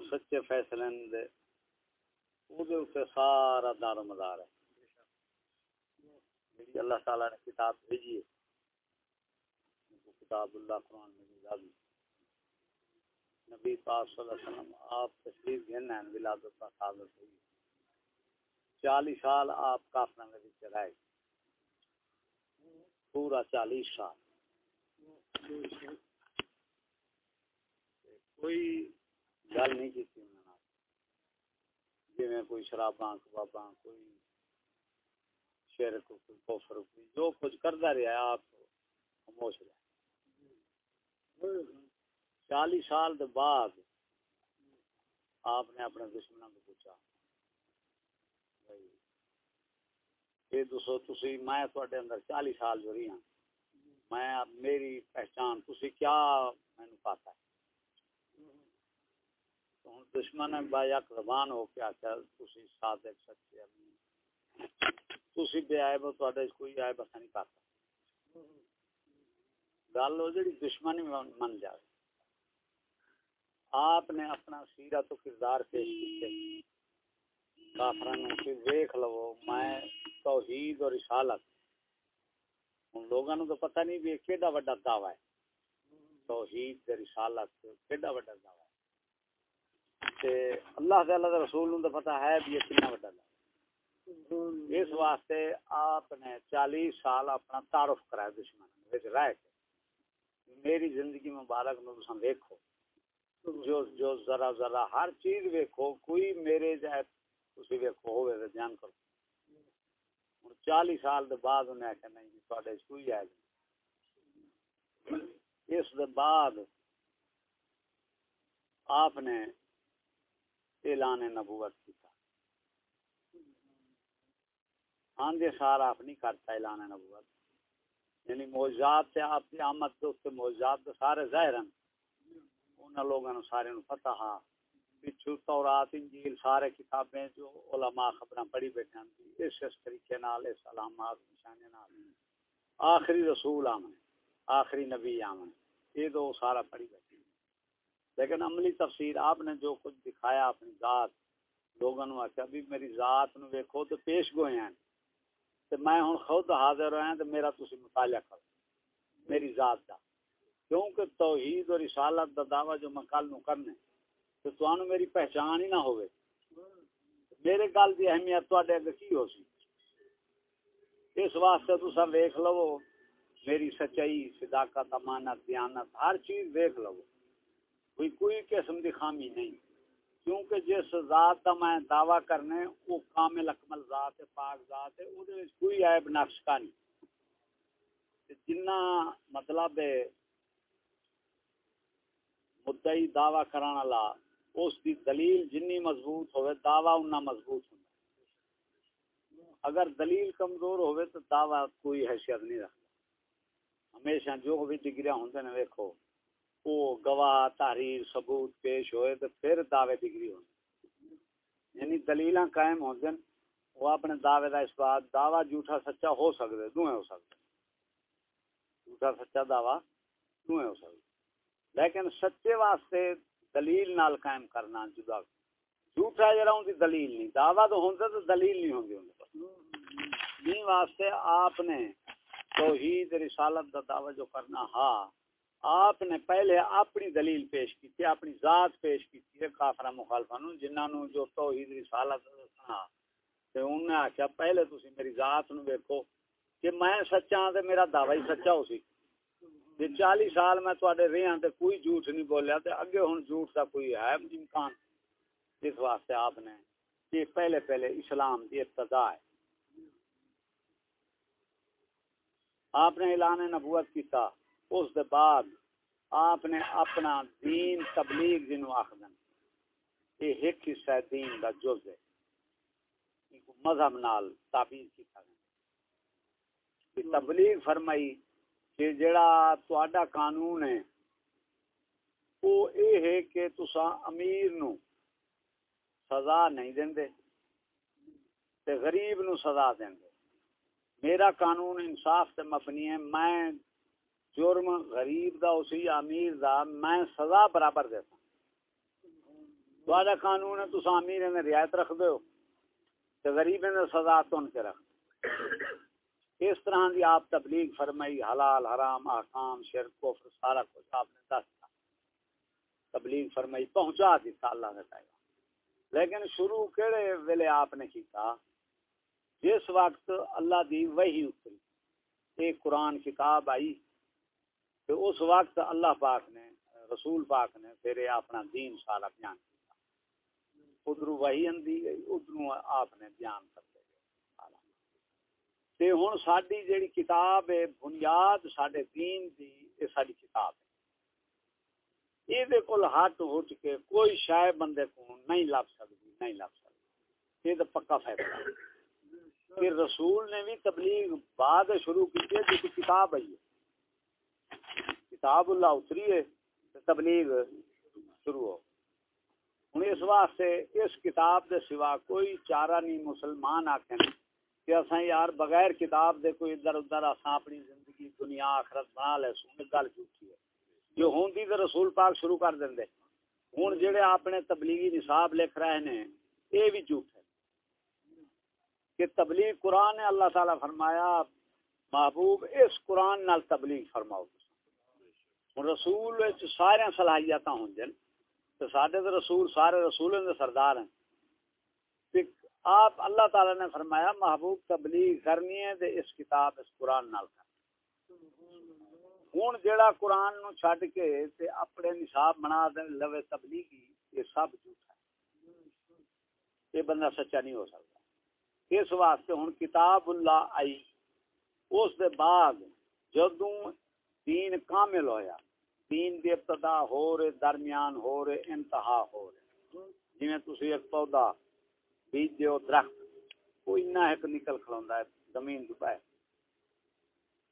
وہ سچے فیصلے دے دے اتنے سارا دار و مدار ہے۔ جی اللہ تعالی نے کتاب بھیجی ہے۔ کتاب اللہ قرآن میں نبی پاک صلی اللہ علیہ وسلم آپ تشریف گھن ہیں ولادت کا ثابت ہوئی۔ چالیس سال آپ کافروں کے بیچ رہے پورا چالیس سال۔ کوئی گل نہیں کی تھی انہوں جی کوئی شراباں کباباں کوئی شرک کوئی کوفر کوئی جو کچھ کرتا رہا آپ خاموش رہے۔ چالیس سال دے بعد آپ نے اپنے دشمنوں کو پوچھا۔ یہ دسو، تسی، میں تھوڑے اندر چالیس سال جو رہی ہوں میں میری پہچان، تسی کیا مینو پاتا ہے؟ تو ہوں دشمن با یک ہو کے آخیا تسی صادق سچے تسی بے آئے بو تھوڑے کوئی آئے بس نہیں پاتا۔ گل ہو جی دشمنی من جائے آپ نے اپنا سیرا تو کردار پیش کیتے۔ کافران کی ویکھ لو، میں توحید اور رسالت۔ ان لوگوں کو پتہ نہیں بھی کیڑا بڑا دعویٰ ہے۔ توحید رسالت کیڑا بڑا دعویٰ ہے؟ تے اللہ تعالی دے رسول نوں تو پتہ ہے بھی یہ کتنا بڑا دعویٰ اس واسطے آپ نے چالیس سال اپنا تعارف کرایا دشمن وچ رہ کے میری زندگی مبارک نو تساں دیکھو جو جو ذرا ذرا ہر چیز ویکھو، کوئی میرے جائے تسی ویکھو ہوے تے جان کرو۔ ہن 40 سال دے بعد انہیں آکھیا، نہیں جی تواڈے کوئی ہے اس دے بعد آپ نے اعلان نبوت کیتا۔ ہاں، آندے سارا آپ نہیں کرتا اعلان نبوت۔ یعنی موجزات سے آپ کی آمد تے اس دوست موجزات سارے ظاہر ہیں انہاں لوگوں نے سارے نو پتہ ہا۔ پچھو تورات، انجیل، سارے کتابیں جو علماء خبراں پڑھی بیٹھے ہیں اس اس طریقے نال، اس علامات نشانے نال۔ آخری رسول آمن آخری نبی آمن یہ تو سارا پڑھی بیٹھے لیکن عملی تفسیر آپ نے جو کچھ دکھایا اپنی ذات لوگوں نے آخیا بھی میری ذات نو ویکھو تو پیش گوئے ہیں۔ تو میں ہوں خود حاضر ہوئے تو میرا تسی مطالعہ کرو، میری ذات کا کیونکہ توحید اور رسالت دا دعویٰ جو میں کل نو کرنے تو تو میری پہچان ہی نہ ہوئے۔ میرے گل دی اہمیت تو اگر کی ہو سی؟ اس واسطے تو سب دیکھ لو، میری سچائی، صداقت، امانت، دیانت، ہر چیز دیکھ لو۔ کوئی کوئی قسم دی خامی نہیں۔ کیونکہ جس ذات کا میں دعویٰ کرنے وہ کامل اکمل ذات ہے، پاک ذات ہے وہ کوئی عیب نقش کا نہیں۔ جنہ مطلب ہے، مدعی دعویٰ کرانا لا اس دی دلیل جنی مضبوط ہوئے، دعویٰ انہا مضبوط ہونا اگر دلیل کمزور ہوئے، تو دعویٰ کوئی حیثیت نہیں رکھتا۔ ہمیشہ جو بھی ڈگریاں ہوندے نے دیکھو وہ گواہ، تحریر، ثبوت پیش ہوئے تو پھر دعوے ڈگری ہوندے یعنی دلیلاں قائم ہوندے وہ اپنے دعوے دا اس بات دعویٰ جھوٹا سچا ہو سکتے دوئے ہو سکتے جھوٹا سچا دعویٰ دوئے ہو سکتے لیکن سچے واسطے دلیل نال قائم کرنا جدا۔ جھوٹا جرا ان کی دلیل نہیں۔ دعویٰ تو ہوتا تو دلیل نہیں ہوگی ان واسطے آپ نے توحید، رسالت کا دعویٰ جو کرنا ہا آپ نے پہلے اپنی دلیل پیش کی تھی، اپنی ذات پیش کی تھی کافر مخالفہ جنہوں جو توحید رسالت سنا۔ تے انہوں نے آخیا پہلے تسی میری ذات نو دیکھو کہ میں سچا ہاں تے میرا دعویٰ ہی سچا ہو سی۔ چالی سال میں تھوڑے رہا تو کوئی جھوٹ نہیں بولیا تو اگے ہوں جھوٹ کا کوئی ہے امکان۔ اس واسطے آپ نے یہ پہلے پہلے اسلام کی ابتدا ہے۔ آپ نے اعلان نبوت کیتا، اس دے بعد آپ نے اپنا دین تبلیغ جنو آخد یہ ایک حصہ دین کا جز ہے۔ مذہب نال تعبیر کیتا تبلیغ فرمائی کہ جڑا تہاڈا قانون ہے، وہ یہ ہے کہ تسا امیر نو سزا نہیں دیندے تے غریب نو سزا دیندے میرا قانون انصاف تے مبنی ہے، میں جرم غریب دا اسی امیر دا میں سزا برابر دیتا تھوڑا قانون ہے تو امیر نے رعایت رکھ دو تو غریب نے سزا تو ان کے رکھ۔ اس طرح دی آپ تبلیغ فرمائی، حلال، حرام احکام شرک، کفر، سارا کچھ آپ نے دس تبلیغ فرمائی، پہنچا دیتا اللہ نے کہا لیکن شروع کہڑے ویلے آپ نے کیتا؟ جس وقت اللہ دی وہی اتری، ایک قرآن کتاب آئی۔ تو اس وقت اللہ پاک نے، رسول پاک نے پھر اپنا دین سارا بیان کیا۔ ادھر وہی اندی گئی ادھر آپ نے بیان کر تے ہن ساڈی جیڑی کتاب ہے، بنیاد ساڈے دین دی، اے ساڈی کتاب ہے۔ اے دے کول ہاتھ ہٹ کے کوئی شے بندے کو نہیں لب سکدی، نہیں لب سکدی۔ یہ تے پکا فیصلہ۔ کہ رسول نے بھی تبلیغ بعد شروع کی ہے جو کتاب ہے۔ کتاب اللہ اتری ہے تبلیغ شروع ہو۔ ہوں اس واسطے اس کتاب دے سوا کوئی چارہ نہیں مسلمان آکھیں کہ اساں یار بغیر کتاب دے کوئی ادھر ادھر اساں اپنی زندگی، دنیا، آخرت بنا لے سن گل جھوٹی ہے۔ جو ہوندی تے رسول پاک شروع کر دیندے ہن جڑے اپنے تبلیغی نصاب لکھ رہے ہیں اے بھی جھوٹ ہے۔ کہ تبلیغ قرآن نے اللہ تعالی فرمایا، محبوب اس قرآن نال تبلیغ فرماؤ۔ رسول سارے صلاحیتاں ہوندے تے ساڈے تے رسول سارے رسولوں دے سردار ہیں۔ آپ اللہ تعالی نے فرمایا، محبوب تبلیغ کرنی ہے دے اس کتاب، اس قرآن نال کر۔ ہوں جیڑا قرآن نو چھڈ کے تے اپنے نصاب بنا دے لوے تبلیغی، یہ سب جھوٹا ہے۔ یہ بندہ سچا نہیں ہو سکتا۔ اس واسطے ہوں کتاب اللہ آئی۔ اس دے بعد جدوں دین کامل ہویا۔ دین دی ابتدا ہو رہے، درمیان ہو رہے، انتہا ہو رہے۔ جی تسی ایک پودا بیج دیو، درخت وہ اتنا ایک نکل کھلوندا ہے، زمین تو پائے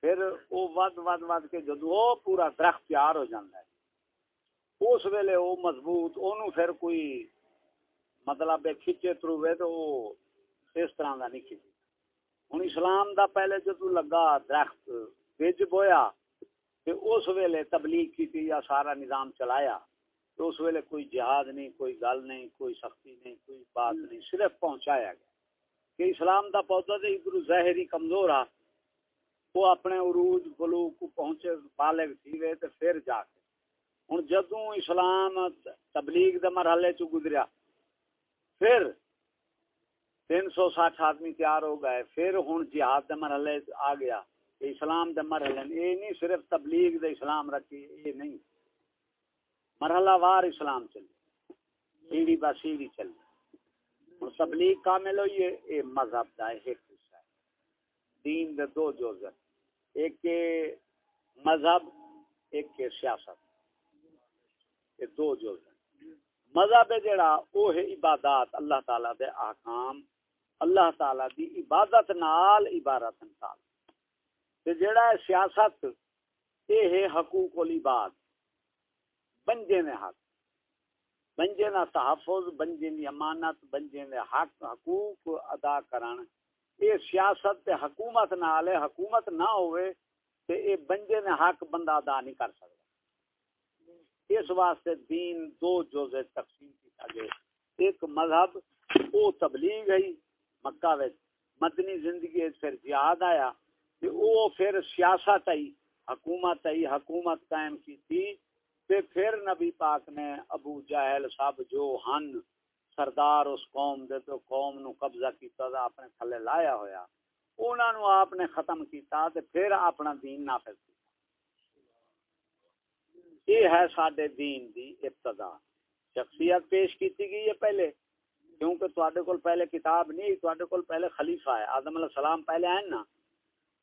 پھر وہ ود ود ود کے جدو وہ پورا درخت تیار ہو جاتا ہے، اس ویلے وہ مضبوط، اونوں پھر کوئی مطلب ہے، کھچے تروے تو اس طرح دا نہیں کھچی ہوں اسلام دا پہلے جدو لگا درخت بج بویا تے اس ویلے تبلیغ کی یا سارا نظام چلایا تو اس ویلے کوئی جہاد نہیں کوئی گل نہیں کوئی سختی نہیں کوئی بات نہیں صرف پہنچایا گیا کہ اسلام دا پودا دے ادھر ظاہری کمزور آ وہ اپنے عروج بلو کو پہنچے بالغ تھی وے تے پھر جا کے۔ ہن جدوں اسلام تبلیغ دے مرحلے چ گزریا پھر تین سو ساٹھ آدمی تیار ہو گئے پھر ہوں جہاد دے مرحلے آ گیا۔ اسلام دے مرحلے یہ نہیں صرف تبلیغ دے اسلام رکھی یہ نہیں۔ مرحلہ وار اسلام چلے، سیڑھی با سیڑھی چلے۔ اور تبلیغ کامل ہوئی ہے یہ مذہب دا ایک حصہ ہے۔ دین دے دو جوز ایک مذہب، ایک کے سیاست۔ یہ دو جوز مذہب جڑا وہ ہے عبادات، اللہ تعالی دے احکام اللہ تعالی دی عبادت نال عبارت نال تے جڑا ہے سیاست یہ ہے حقوق العباد بنجے نے حق۔ بنجے نا تحفظ بنجے دی امانت بنجے دے حق۔ حقوق ادا کرن۔ اے سیاست تے حکومت نال حکومت نہ ہوئے تے اے بنجے نے حق بندہ ادا نہیں کر سکتا اس واسطے دین دو جزء تقسیم کیتا گیا۔ ایک مذہب، او تبلیغ ہے، مکہ وچ۔ مدنی زندگی پھر جہاد آیا۔ تے او پھر سیاست آئی، حکومت آئی، حکومت قائم کی تھی تے پھر نبی پاک نے ابو جہل سب جو ہن، سردار اس قوم دے تو قوم نو قبضہ کیتا دا اپنے تھلے لایا ہویا، انہاں نو آپ نے ختم کیتا تے پھر اپنا دین نافذ کیتا۔ یہ ہے ساڈے دین دی ابتدا۔ شخصیت پیش کیتی گئی ہے پہلے، کیونکہ تواڈے کول پہلے کتاب نہیں، تواڈے کول پہلے خلیفہ ہے۔ آدم علیہ السلام پہلے آئے نا۔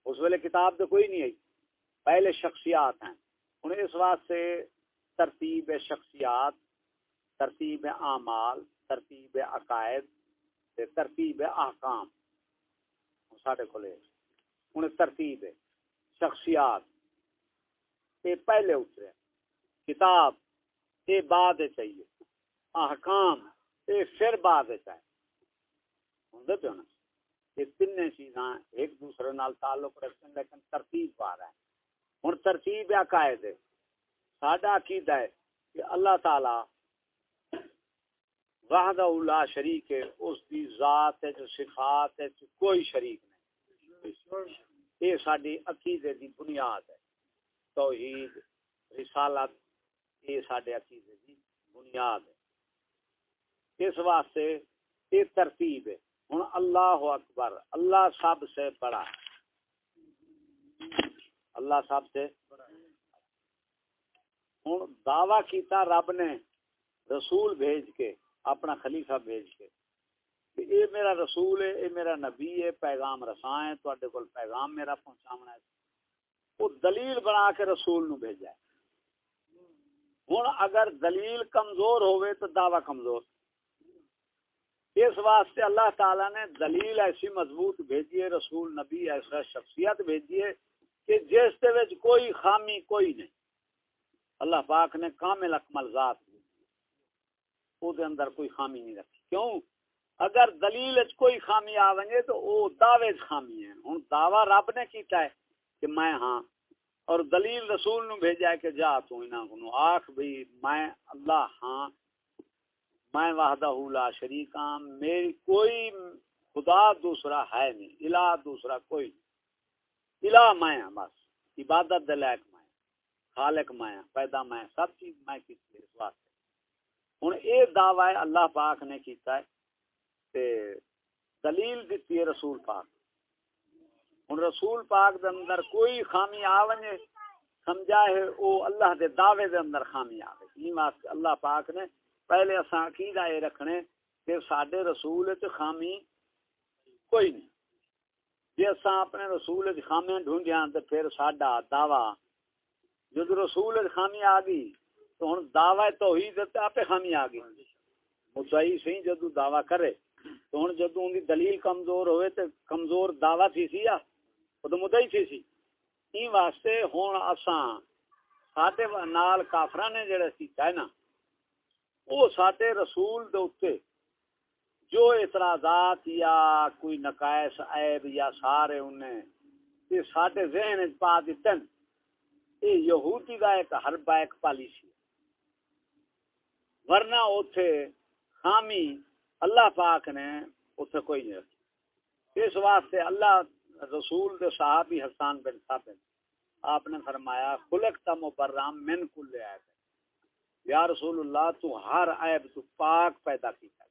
اس ویلے کتاب تو کوئی نہیں آئی۔ پہلے شخصیات ہیں۔ انہیں اس واسطے ترتیب شخصیات، ترتیب اعمال، ترتیب عقائد ترتیب احکام۔ سارے کو ترتیب شخصیات۔ یہ پہلے اترے۔ کتاب یہ بعد چاہیے احکام یہ پھر بعد چاہیے ہوں پہ نا یہ تین چیزاں ایک دوسرے نال تعلق رکھتے ہیں لیکن ترتیب پا رہا ہے ہوں ترتیب عقائد ہے۔ ساڈا عقیدہ ہے کہ اللہ تعالی وحدہ لا شریک ہے، اس دی ذات ہے صفات ہے کوئی شریک نہیں۔ یہ ساری عقیدے دی بنیاد ہے۔ توحید، رسالت، یہ سارے عقیدے دی بنیاد ہے۔ اس واسطے یہ ترتیب ہے۔ ہوں اللہ اکبر، اللہ سب سے بڑا۔ اللہ سب سے ہوں دعوی کیتا رب نے رسول بھیج کے، اپنا خلیفہ بھیج کے۔ اے میرا رسول ہے اے میرا نبی ہے پیغام رساں ہے تے کول پیغام میرا پہنچاونا ہے وہ دلیل بنا کے رسول نو بھیجا ہے ہوں اگر دلیل کمزور ہوئے تو دعوی کمزور۔ اس واسطے اللہ تعالی نے دلیل ایسی مضبوط بھیجی ہے، رسول، نبی، ایسا شخصیت بھیجی ہے کہ جس دے وچ کوئی خامی کوئی نہیں۔ اللہ پاک نے کامل اکمل ذات او دے اندر کوئی خامی نہیں رکھی۔ کیوں؟ اگر دلیل کوئی خامی آویں تو او دعوے خامی ہے ہن دعوی رب نے کیتا ہے کہ میں ہاں۔ اور دلیل رسول نو بھیجا ہے کہ جا تو انہاں کو آکھ بھی میں اللہ ہاں۔ میں وحدہ لا شریک ہاں میری کوئی خدا دوسرا ہے نہیں، الہ دوسرا کوئی نہیں۔ الہ میں ہاں بس، عبادت دلائق میں ہاں، خالق میں ہاں، پیدا میں ہاں، سب چیز میں کی اس واسطے۔ ہوں یہ دعوی اللہ پاک نے کیتا ہے، تے دلیل دیتی ہے رسول پاک۔ ہوں رسول پاک دے اندر کوئی خامی آ ونجے سمجھا ہے، او اللہ دے دعوے دے اندر خامی آوے۔ یہ واسطے اللہ پاک نے پہلے اساں عقیدہ یہ رکھنے کہ ساڈے رسول وچ خامی کوئی نہیں۔ جی اساں اپنے رسول وچ خامیاں ڈھونڈیاں تے پھر ساڈا دعوی۔ جد رسول وچ خامی آ گئی تو ہن دعوی توحید تے آپ خامی آ گئی۔ مدعی سی جدو دعوی کرے تو ہن جدو ان دی دلیل کمزور ہوئے تے کمزور دعوی تھی سی یا تو مدعی تھی سی۔ این واسطے ہن اساں ساڈے نال کافراں نے جڑا کیتا ہے نا او ساڈے رسول دے اوتے جو اعتراضات یا کوئی نقائص عیب یا سارے انہیں یہ ساڈے ذہن پا دتن، اے یہودی دا ایک حربہ، ایک پالیسی ورنہ اوتھے خامی اللہ پاک نے اوتھے کوئی نہیں رکھی اس واسطے اللہ رسول دے صحابی حسان بن ثابت، آپ نے فرمایا، خلق تا مبرام من کل عیب یا رسول اللہ، تو ہر عیب تو پاک پیدا کیتا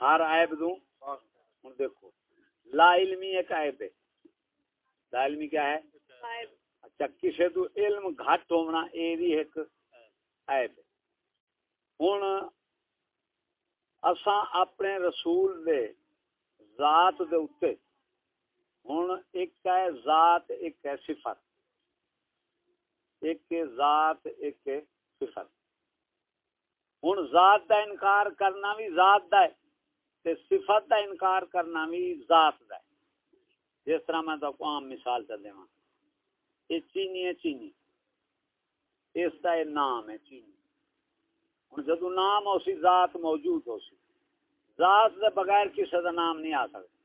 ہر عیب دوں ہن دیکھو، لا علمی ایک عیب ہے۔ لا علمی کیا ہے؟ اچھا کسی تو علم گھٹ ہونا یہ بھی ایک عیب ہے۔ ہوں اساں اپنے رسول دے ذات دے اتے ہوں ایک ہے ذات، ایک ہے صفت۔ ایک ذات، ایک صفت۔ ہوں ذات دا انکار کرنا بھی ذات دا ہے تے صفت دا انکار کرنا بھی ذات دا ہے۔ جس طرح میں تو عام مثال چل دے یہ چینی ہے، چینی۔ اس کا یہ نام ہے، چینی۔ ہوں جدو نام ہو سی، ذات موجود ہو سی۔ ذات دے بغیر کسی کا نام نہیں آ سکتا۔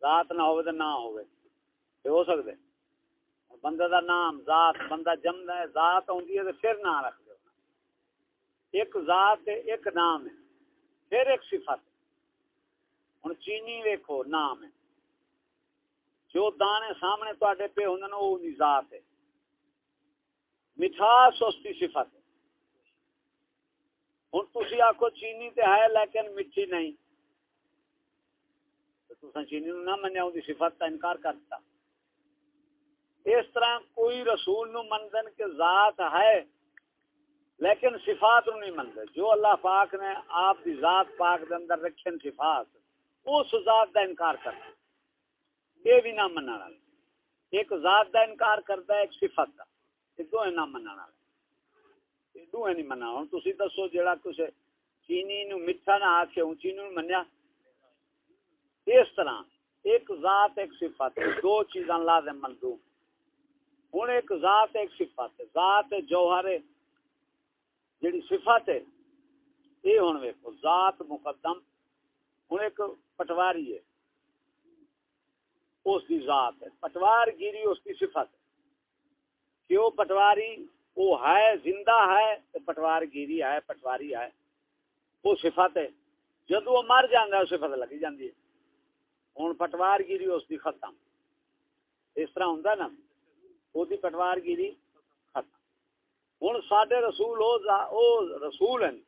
ذات نہ ہوئے تو نہ ہوئے ہو سکتے بندے دا نام، ذات، بندہ جمد ہے، ذات ہوتی ہے تو پھر نہ رکھ دے ایک ذات ہے ایک نام ہے، پھر ایک صفت۔ ہوں چینی ویکو نام ہے۔ جو دانے سامنے تے پہ ہوں وہ ذات ہے۔ مٹھاس اس کی صفت ہے۔ ہوں تھی آخو چینی تے ہے، لیکن میٹھی نہیں۔ تو چینی نہ منیا ان صفت کا انکار کرتا اس طرح کوئی رسول نو مندن کے ذات ہے، لیکن صفات نو نہیں مندے جو اللہ پاک نے آپ دی ذات پاک دے اندر رکھن صفات، اس ذات دا انکار کرتا یہ بھی نہ منع ایک ذات دا انکار کرتا ہے، ایک صفت دا۔ یہ دو نہ منع والا یہ دو نہیں منع ہوں تسی دسو جڑا کچھ چینی نو میٹھا نہ آکھے، ہوں چینی نو منیا۔ اس طرح ایک ذات، ایک صفت، دو چیزاں لازم ملزوم ہوں ایک ذات ایک صفت ذات جوہر جڑی صفت ہے یہ ہوں ویکو ذات مقدم۔ ہوں ایک پٹواری ہے۔ اس کی ذات ہے۔ پٹوار گیری اس کی صفت ہے۔ کیوں پٹواری؟ وہ ہے، زندہ ہے تو پٹوار گیری ہے، پٹواری ہے۔ وہ صفت ہے۔ جدو وہ مر جانا ہے صفت لگی جاتی ہے۔ ہوں پٹوار گیری اس کی ختم۔ اس طرح ہوں نا۔ وہ پٹوار گیری، ختم۔ ہوں سڈے رسول او رسول ہیں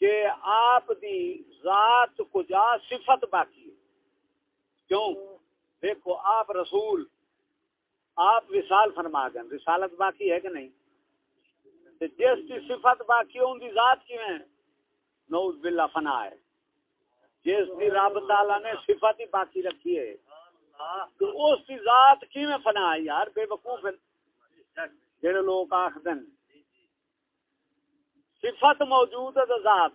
کہ آپ دی ذات کجا صفت باقی ہے۔ کیوں؟ دیکھو، آپ رسول، آپ وصال فرما گئے رسالت باقی ہے کہ نہیں؟ جس کی صفت باقی ہے، ان کی ذات کی ہے؟ نوز باللہ، فنا ہے۔ جس کی رب تعالی نے صفت ہی باقی رکھی ہے۔ تو اس کی ذات کی میں فنا ہے یار؟ بے وقوف جڑے لوگ آخر صفت موجود ہے ذات۔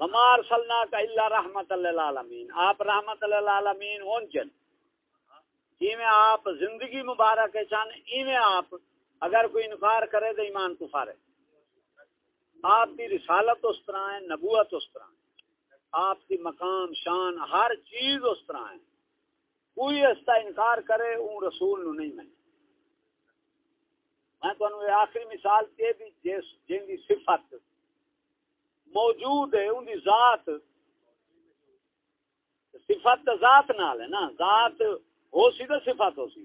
ہمار سلنا کا اللہ رحمت للعالمین آپ رحمت للعالمین اونچن میں آپ زندگی مبارک ہے چاہنے، ایویں آپ اگر کوئی انکار کرے تو ایمان کفار ہے آپ کی رسالت اس طرح ہے، نبوت اس طرح ہے۔ آپ کی مقام، شان، ہر چیز اس طرح ہے۔ کوئی اس کا انکار کرے اون رسول نو نہیں میں میں تو آخری مثال کے بھی جس جن کی صفت موجود ہے، ان کی ذات۔ صفت ذات نال ہے نا۔ ذات ہو سی تو صفت ہو سی۔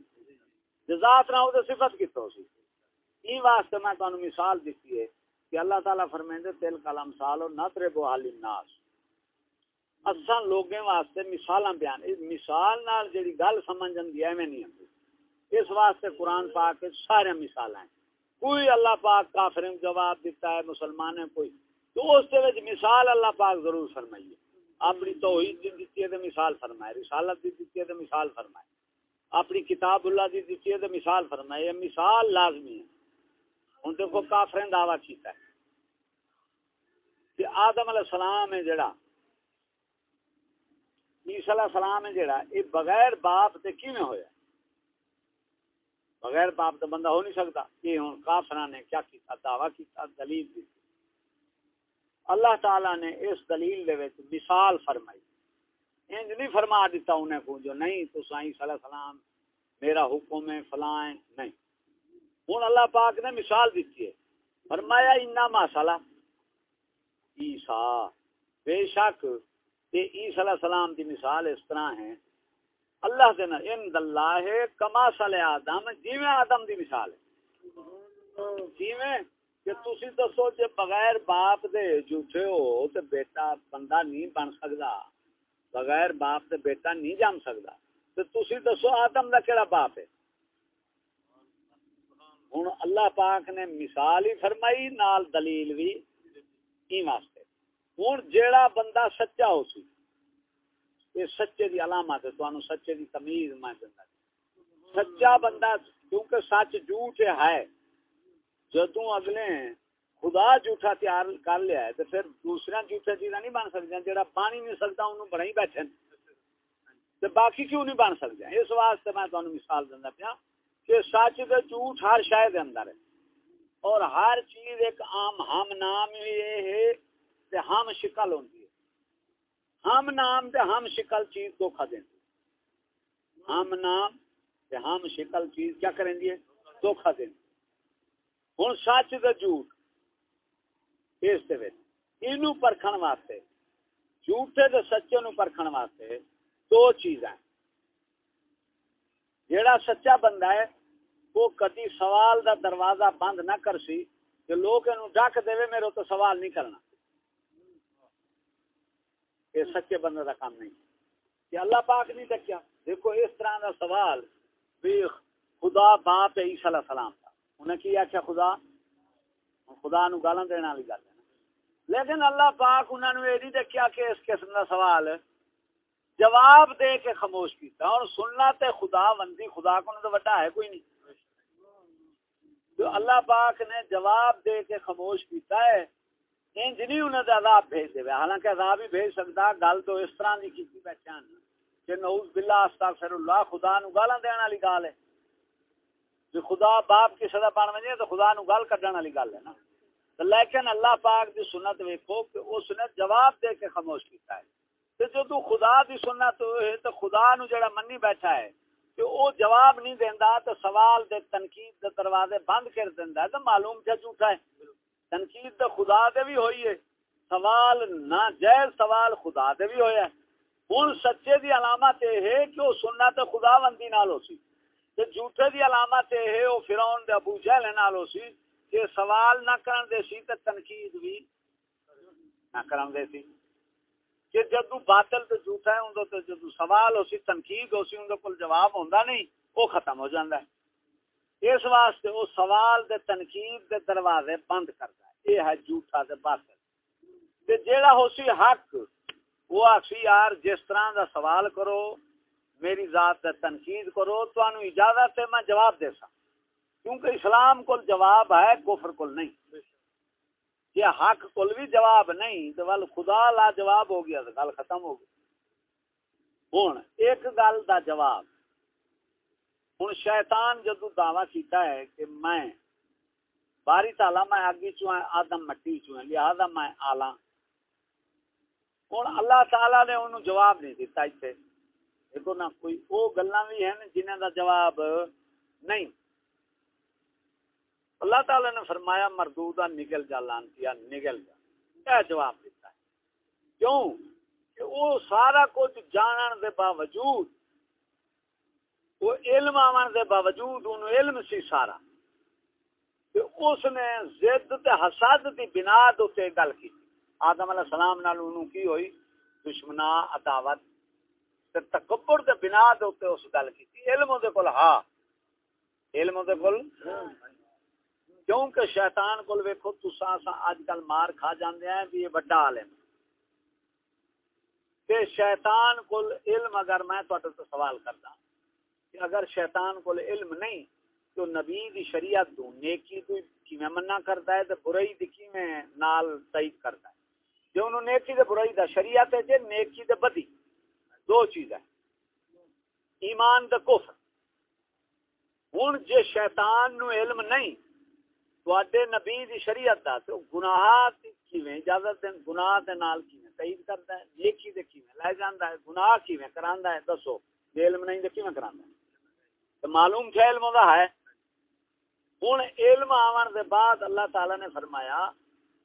ذات نہ ہو تو صفت کت ہو سی۔ این واسطے میں تمہیں مثال دیتی ہے کہ اللہ تعالیٰ فرمائیں تل کلم سالو نہ ترے بو حال الناس۔ اساں لوگیں واسطے مثالاں بیان مثال نال جڑی گل سمجھن دی ایویں نہیں ہوندی اس واسطے قرآن پاک کے سارے مثال ہیں۔ کوئی اللہ پاک کافر جواب دیتا ہے مسلمان ہے کوئی۔ تو اس دے وچ مثال اللہ پاک ضرور فرمائیے۔ اپنی توحید دی دتی ہے تے مثال فرمائے، رسالت دی دتی ہے تے مثال فرمائے۔ اپنی کتاب اللہ دی دتی ہے تے مثال فرمائے، یہ مثال لازمی ہے۔ ہن دیکھو کافریں دعویٰ کیتا ہے۔ کہ آدم علیہ السلام ہے جڑا عیسی علیہ السلام ہے جڑا یہ بغیر باپ تے کیویں ہویا؟ بغیر باپ تو بندہ ہو نہیں سکتا۔ یہ ہوں کافران نے کیا کیتا، دعویٰ کیتا، دلیل دی۔ اللہ تعالی نے اس دلیل دے وچ مثال فرمائی۔ انج نہیں فرما دیتا انہیں کو جو نہیں تو سائیں صلی اللہ علیہ وسلم میرا حکم ہے فلاں نہیں۔ ہوں اللہ پاک نے مثال دیتی ہے۔ فرمایا انا ماسالہ عیسا بے شک یہ عیسی علیہ السلام کی مثال اس طرح ہے۔ اللہ سے نا ان اللہ کما سل آدم، جیویں آدم دی مثال ہے۔ جیویں کہ تسی دسو جے بغیر باپ دے جھوٹے ہو تے بیٹا بندہ نہیں بن سکدا۔ بغیر باپ دے بیٹا نہیں جم سکدا۔ تے تسی دسو آدم دا کیڑا باپ ہے۔ ہن اللہ پاک نے مثال ہی فرمائی، نال دلیل بھی کی واسطے۔ ہوں جیڑا بندہ سچا ہو سی یہ سچے دی علامت ہے تو سچے دی تمیز میں دینا سچا بندہ کیونکہ سچ جھوٹ ہے جدوں اگلے خدا جھوٹا تیار کر لیا ہے تو پھر دوسرا جھوٹا چیزاں نہیں بن سکتا جہاں پانی نہیں سکتا انہوں بڑا ہی بیٹھے تو باقی کیوں نہیں بن سکتے اس واسطے میں تمہیں مثال دینا پیا کہ سچ کے جھوٹ ہر شاید اندر ہے اور ہر چیز ایک عام ہم نام یہ ہے تے ہم شکل ہوندی ہے۔ ہم نام تے ہم شکل چیز دھوکھا دیں ہم نام تے ہم شکل چیز کیا کریں گے دھوکھا دیں ہوں سچ تے جھوٹ۔ اس اینو پرکھن واسطے، جھوٹے تے سچے نو پرکھن واسطے دو چیزاں جیڑا سچا بندہ ہے، وہ کدی سوال دا دروازہ بند نہ کر سی کہ لوگ ڈک دے میرے تو سوال نہیں کرنا۔ یہ سچے بندے کا کام نہیں۔ کہ اللہ پاک نہیں دیکھا دیکھو اس طرح کا سوال بھی خدا باپ عیسی علیہ السلام تھا۔ انہیں کی آخیا خدا؟ خدا نو گالاں دینے والی گل ہے لیکن اللہ پاک انہوں نے یہ نہیں دیکھا کہ اس قسم کا سوال جواب دے کے خاموش کیتا اور سننا تے خدا بندی خدا کو تو بڑا ہے، کوئی نہیں۔ تو اللہ پاک نے جواب دے کے خاموش کیتا ہے انج نہیں انہیں عذاب بھیج دے حالانکہ عذاب ہی بھیج سکتا گل تو اس طرح کی کسی پہچان کہ نعوذ باللہ استغفر اللہ خدا نو گالاں دین والی گل ہے جو خدا باپ کی صدا بن وجے تو خدا نو گل کڈن والی گل ہے نا لیکن اللہ پاک دی سنت ویکھو کہ اس نے جواب دے کے خاموش کیتا ہے تے جو تو خدا دی سنت ہے تو خدا نو جڑا منی بیٹھا ہے کہ او جواب نہیں دیندا تو سوال دے تنقید دے دروازے بند کر دیندا ہے تو معلوم کیا جھوٹا ہے تنقید تو خدا دے بھی ہوئی ہے۔ سوال نہ جائز سوال خدا دے بھی ہویا ہوں سچے دی علامت یہ ہے کہ وہ سننا تو خدا بندی نال ہو سی۔ تے جھوٹے دی علامت یہ ہے وہ فرعون دے ابو جہل نال ہو سی۔ کہ سوال نہ کرن دے سی تے تنقید بھی نہ کرن دے سی۔ کہ جدو باطل تے جھوٹا ہے، اون تے جدو سوال ہو سی، تنقید ہو سی، اون دے کول جواب ہوندا نہیں وہ ختم ہو جاندا ہے۔ اس واسطے وہ سوال دے تنقید دے دروازے بند کردا ہے یہ ہے جھوٹا تے باطل۔ تے جیڑا ہو سی حق، وہ آخسی یار جس طرح دا سوال کرو، میری ذات دا تنقید کرو تو اجازت ہے، میں جواب دے سا کیونکہ اسلام کو جواب ہے، کفر کو نہیں۔ یہ حق کو بھی جواب نہیں تو ول خدا لا جواب ہو گیا تو گل ختم ہو گئی۔ ہوں ایک گل دا جواب۔ ہوں شیطان جدو دعوی کیتا ہے کہ میں باری تالا میں اگی چو آدم مٹی چو لہذا میں آلہ۔ ہوں اللہ تعالی نے انہوں جواب نہیں دیتا اتنے دیکھو نا، کوئی وہ گلا بھی ہیں جنہوں کا جواب نہیں۔ اللہ تعالی نے فرمایا، مردودہ نگل جا لانتیا نگل جا۔ کیا جواب دیتا ہے؟ کیوں؟ کہ وہ سارا کچھ جانن دے باوجود وہ علم آن دے باوجود انہوں علم سی سارا۔ اس نے زد تے حسد دی بنا دے گل کی۔ آدم علیہ السلام نال انہوں کی ہوئی؟ دشمنا، عداوت۔ تے تکبر دے بنا دے اس گل کیتی علم دے کول ہاں۔ علم دے کول؟ کیونکہ شیطان کول ویکھو تساں سا اج کل مار کھا جاندے ہیں بھی یہ بڑا عالم۔ تے شیطان کول علم اگر میں تواڈے تو سوال کردا۔ کہ اگر شیطان کول علم نہیں، تو نبی دی شریعت دو نیکی تو کیویں منع کردا ہے، تے برائی دی کیویں نال تائید کردا ہے۔ جو انہوں نیکی دے برائی دا شریعت ہے، جے نیکی دے بدی۔ دو چیز ہے ایمان دے کفر۔ ہن جے شیطان نو علم نہیں، تواڈے نبی دی شریعت دا تو گناہ کیویں اجازت دین، گناہ دے نال کیویں تائید کردا ہے، نیکی دے کیویں لے جاندا ہے، گناہ کیویں کراندا ہے، دسو جے علم نہیں تے کیویں کراندا ہے؟ تو معلوم کیا علم دا ہے۔ ہن علم آون دے بعد اللہ تعالی نے فرمایا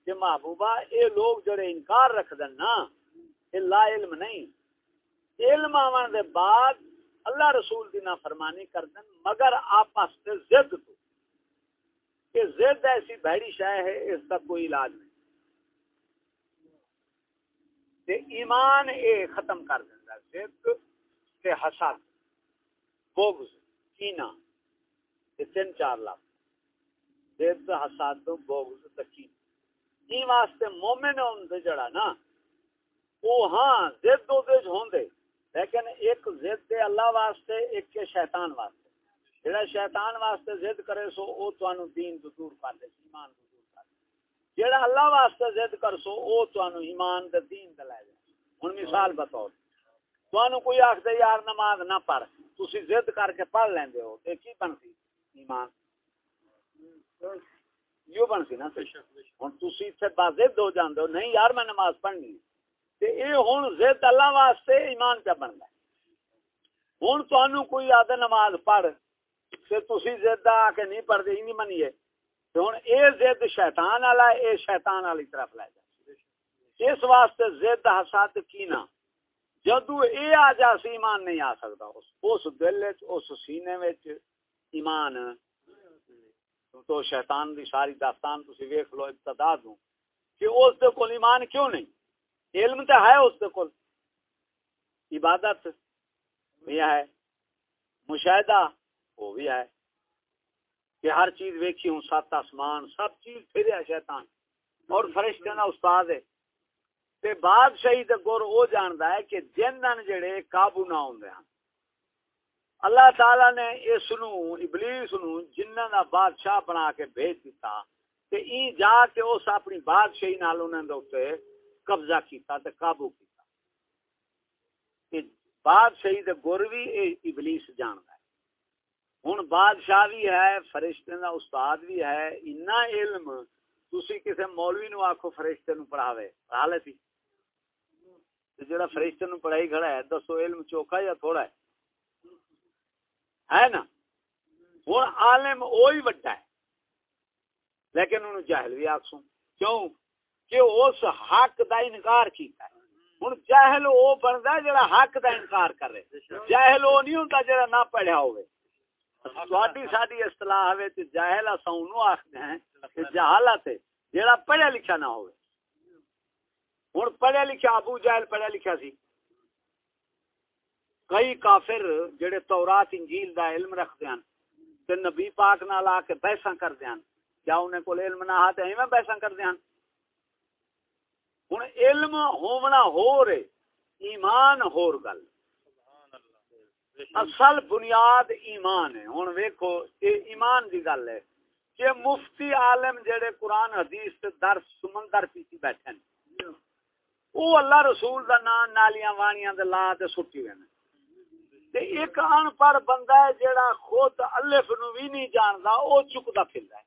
کہ محبوبہ، اے لوگ جڑے انکار رکھ دن نا، اے لا علم نہیں۔ علم آن دے بعد اللہ رسول دی فرمانی کر دن، مگر آپس سے زد تو۔ کہ زد ایسی بھڑی شاہ ہے، اس کا کوئی علاج نہیں۔ تے ایمان اے ختم کر دینا زد تے حسد، بغض۔ کینا تے تین چار لاکھ۔ زد حسد بغض تے کینا ای واسطے مومن ہوندے جڑا نا، او ہاں زد دو دے ہوندے لیکن ایک زد دے اللہ واسطے، ایک کے شیطان واسطے۔ جڑا شیطان واسطے زد کرے سو، او توانو دین تو دور کر دے، ایمان تو دور کر دے۔ جڑا اللہ واسطے زد کر سو، او توانو ایمان تے دین تے لے جائے ہن مثال بتاؤ۔ کوئی آکھ دے یار نماز نہ پڑھ تسی زد کر کے پڑھ لیندے ہو تے کی بنتی ایمان۔ یو بن سی نا ہوں تھی اتنے بازد ہو جاندے ہو نہیں یار میں نماز پڑھنی۔ تے اے ہوں زد اللہ واسطے ایمان پہ ہوں کوئی آدھے نماز پڑھ تے تسی زد آ کے نہیں پڑھتے نہیں منیے۔ ہوں اے زد شیطان والا اے شیطان والی طرف لے جائے اس واسطے حسد کی نا؟ جدو اے آ جا سی ایمان نہیں آ سکتا، اس دل اس سینے وچ ایمان۔ تو شیطان دی ساری داستان تسی ویکھ لو، ابتدا دوں کہ اس دے کول ایمان کیوں نہیں؟ علم تے ہے اس دے کول۔ عبادت بھی ہے، مشاہدہ وہ بھی ہے، کہ ہر چیز ویکھی ہوں، سات آسمان، سب چیز پھر ہے شیطان۔ اور فرشتے نا استاد ہے۔ تے بادشاہی تے گور او جاندا ہے کہ جنن جڑے قابو نہ ہوندے ہیں اللہ تعالی نے اس نو ابلیس نو جنہ دا بادشاہ بنا کے بھیج دیتا تے ای جا کے اس اپنی بادشاہی نال انہاں دے اوتے قبضہ کیتا تے قابو کیتا۔ تے بادشاہی دے گر وی اے ابلیس جاندا ہے۔ ہن بادشاہ بھی ہے، فرشتے دا استاد بھی ہے اتنا علم تسی کسے مولوی نو آکھو فرشتے نو پڑھاوے، پڑھا لیتی جڑا فرشتے نو پڑھائی کھڑا ہے دسو علم چوکا یا تھوڑا ہے ہے نا ہوں عالم وہی وڈا ہے لیکن انہوں جاہل بھی آخسوں کیوں کہ اس حق دا انکار کیتا ہے ہن جاہل او بندا جڑا حق دا انکار کر رہے جاہل او نہیں ہوندا جڑا نہ پڑھیا ہوئے تھوڑی ساری اصطلاح ہوئے تے جاہل اساں اونوں آکھدے ہیں کہ جہالت ہے جڑا پڑھیا لکھا نہ ہوئے ہن پڑھیا لکھا ابو جہل پڑھیا لکھا سی۔ کئی کافر جڑے تورات، انجیل دا علم رکھتے ہیں، تے نبی پاک نال آ کے بحثاں کردے ہیں۔ کیا انہیں کو علم نہ ہاتھ ایویں بحثاں کردے ہیں۔ ہن علم ہونا ہو رہے ایمان ہور گل۔ اصل بنیاد ایمان ہے۔ ہن ویکھو، یہ ایمان دی گل ہے کہ مفتی عالم جڑے قرآن، حدیث تے درس، سمندر پیچھے بیٹھے ہیں۔ وہ اللہ رسول دا نام نالیاں وانیاں دے لا تے سٹی ہوئے تے ایک ان پڑھ بندہ ہے جیڑا خود الف نو بھی نہیں جاندا، او چکدا پھردا ہے۔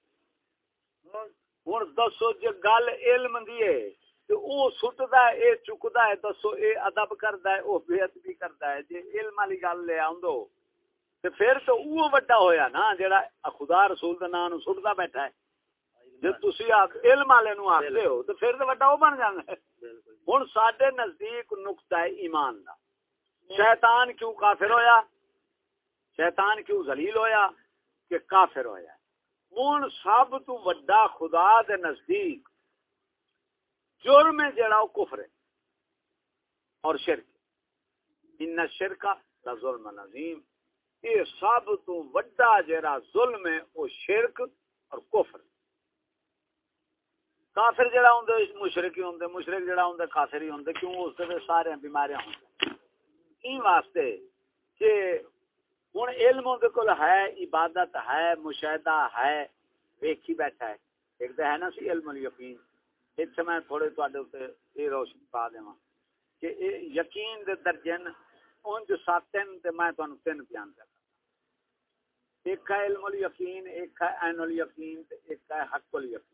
ہن دسو جے گل علم دی ہے، تے او سٹدا ہے، اے چکدا ہے، دسو اے ادب کردا ہے، او بے ادبی کردا ہے۔ جے علم والی گل لے آوندو، تے پھر تو او وڈا ہویا نا، جیڑا خدا رسول دا نام نو سٹدا بیٹھا ہے۔ جے تسی علم والے نو آکھدے ہو تے پھر تے وڈا او بن جاندا ہے۔ ہن ساڈے نزدیک نقطہ ایمان دا۔ شیطان کیوں کافر ہویا؟ شیطان کیوں ذلیل ہویا؟ کہ کافر ہویا۔ سب تو خدا دے نزدیک جرم جڑا وہ کفر ہے اور شرک ان شرکا ظلم نظیم یہ سب تو جڑا ظلم ہے وہ شرک اور کفر۔ کافر جڑا ہوندے مشرک ہی ہوندے مشرک جڑا ہوندے کافر ہی ہوندے کیوں؟ اس دے سارے بیماریاں ہوندے واسطے کہ ہوں علم کول ہے، عبادت ہے، مشاہدہ ہے، ویکھی بیٹھا ہے۔ ایک تو ہے نا سی علم یقین۔ اتنے میں تھوڑے تے یہ روشنی پا دوا کہ یقین دے درجن انج ساتن تے میں تانوں تین بیان کرتا ایک ہے علم الیقین ایک ہے عین الیقین تے ایک ہے حق الیقین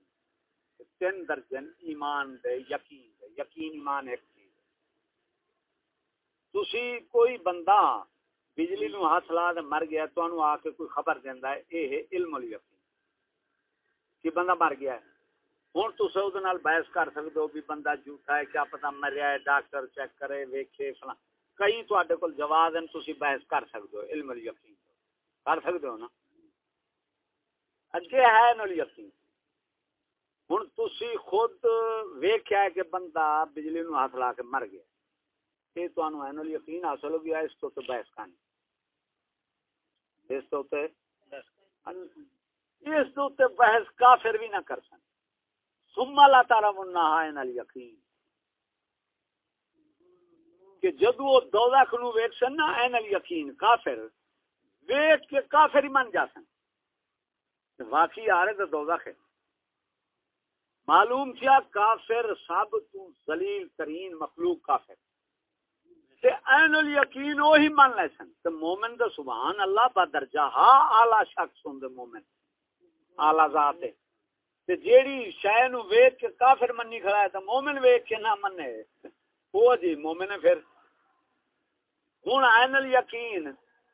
تین درجن ایمان دے، یقین دے۔ یقین ایمان ایک چیز تسی کوئی بندہ بجلی نو ہاتھ لا دے، مر گیا تو انو آ کے کوئی خبر دیندا ہے، اے ہے علم الیقین کہ بندہ مر گیا ہے۔ ہن تو سو نال بحث کر سکدے ہو بھی بندہ جھوٹا ہے، کیا پتہ مریا ہے، ڈاکٹر چیک کرے، ویکھے، فلاں۔ کئی تواڈے کول جواز ہیں تسی بحث کر سکدے ہو، علم الیقین کر سکدے ہو نا؟ اگے ہے نو یقین۔ ہن تسی خود ویکھیا ہے کہ بندہ بجلی نو ہاتھ لا کے مر گیا یہ تو انو یقین حاصل ہو گیا اس تو تو بحث کانی اس تو اس تو بحث کافر بھی نہ کر سن ثم لا تعالی منها ان الیقین کہ جدو وہ دوزخ نو ویکھ سن نا این الیقین کافر ویکھ کے کافر ہی من جا سن واقعی آ رہے تو دوزخ ہے معلوم کیا کافر سب تو ذلیل ترین مخلوق کافر تے عین الیقین وہی من لے سن تے مومن دا سبحان اللہ با درجہ ہا اعلی شخص ہون دے مومن، اعلی ذات ہے۔ تے جیڑی شے نو ویکھ کے کافر مننی کھڑا ہے تے مومن ویکھ کے نہ منے او جی مومن ہے پھر۔ ہن عین الیقین،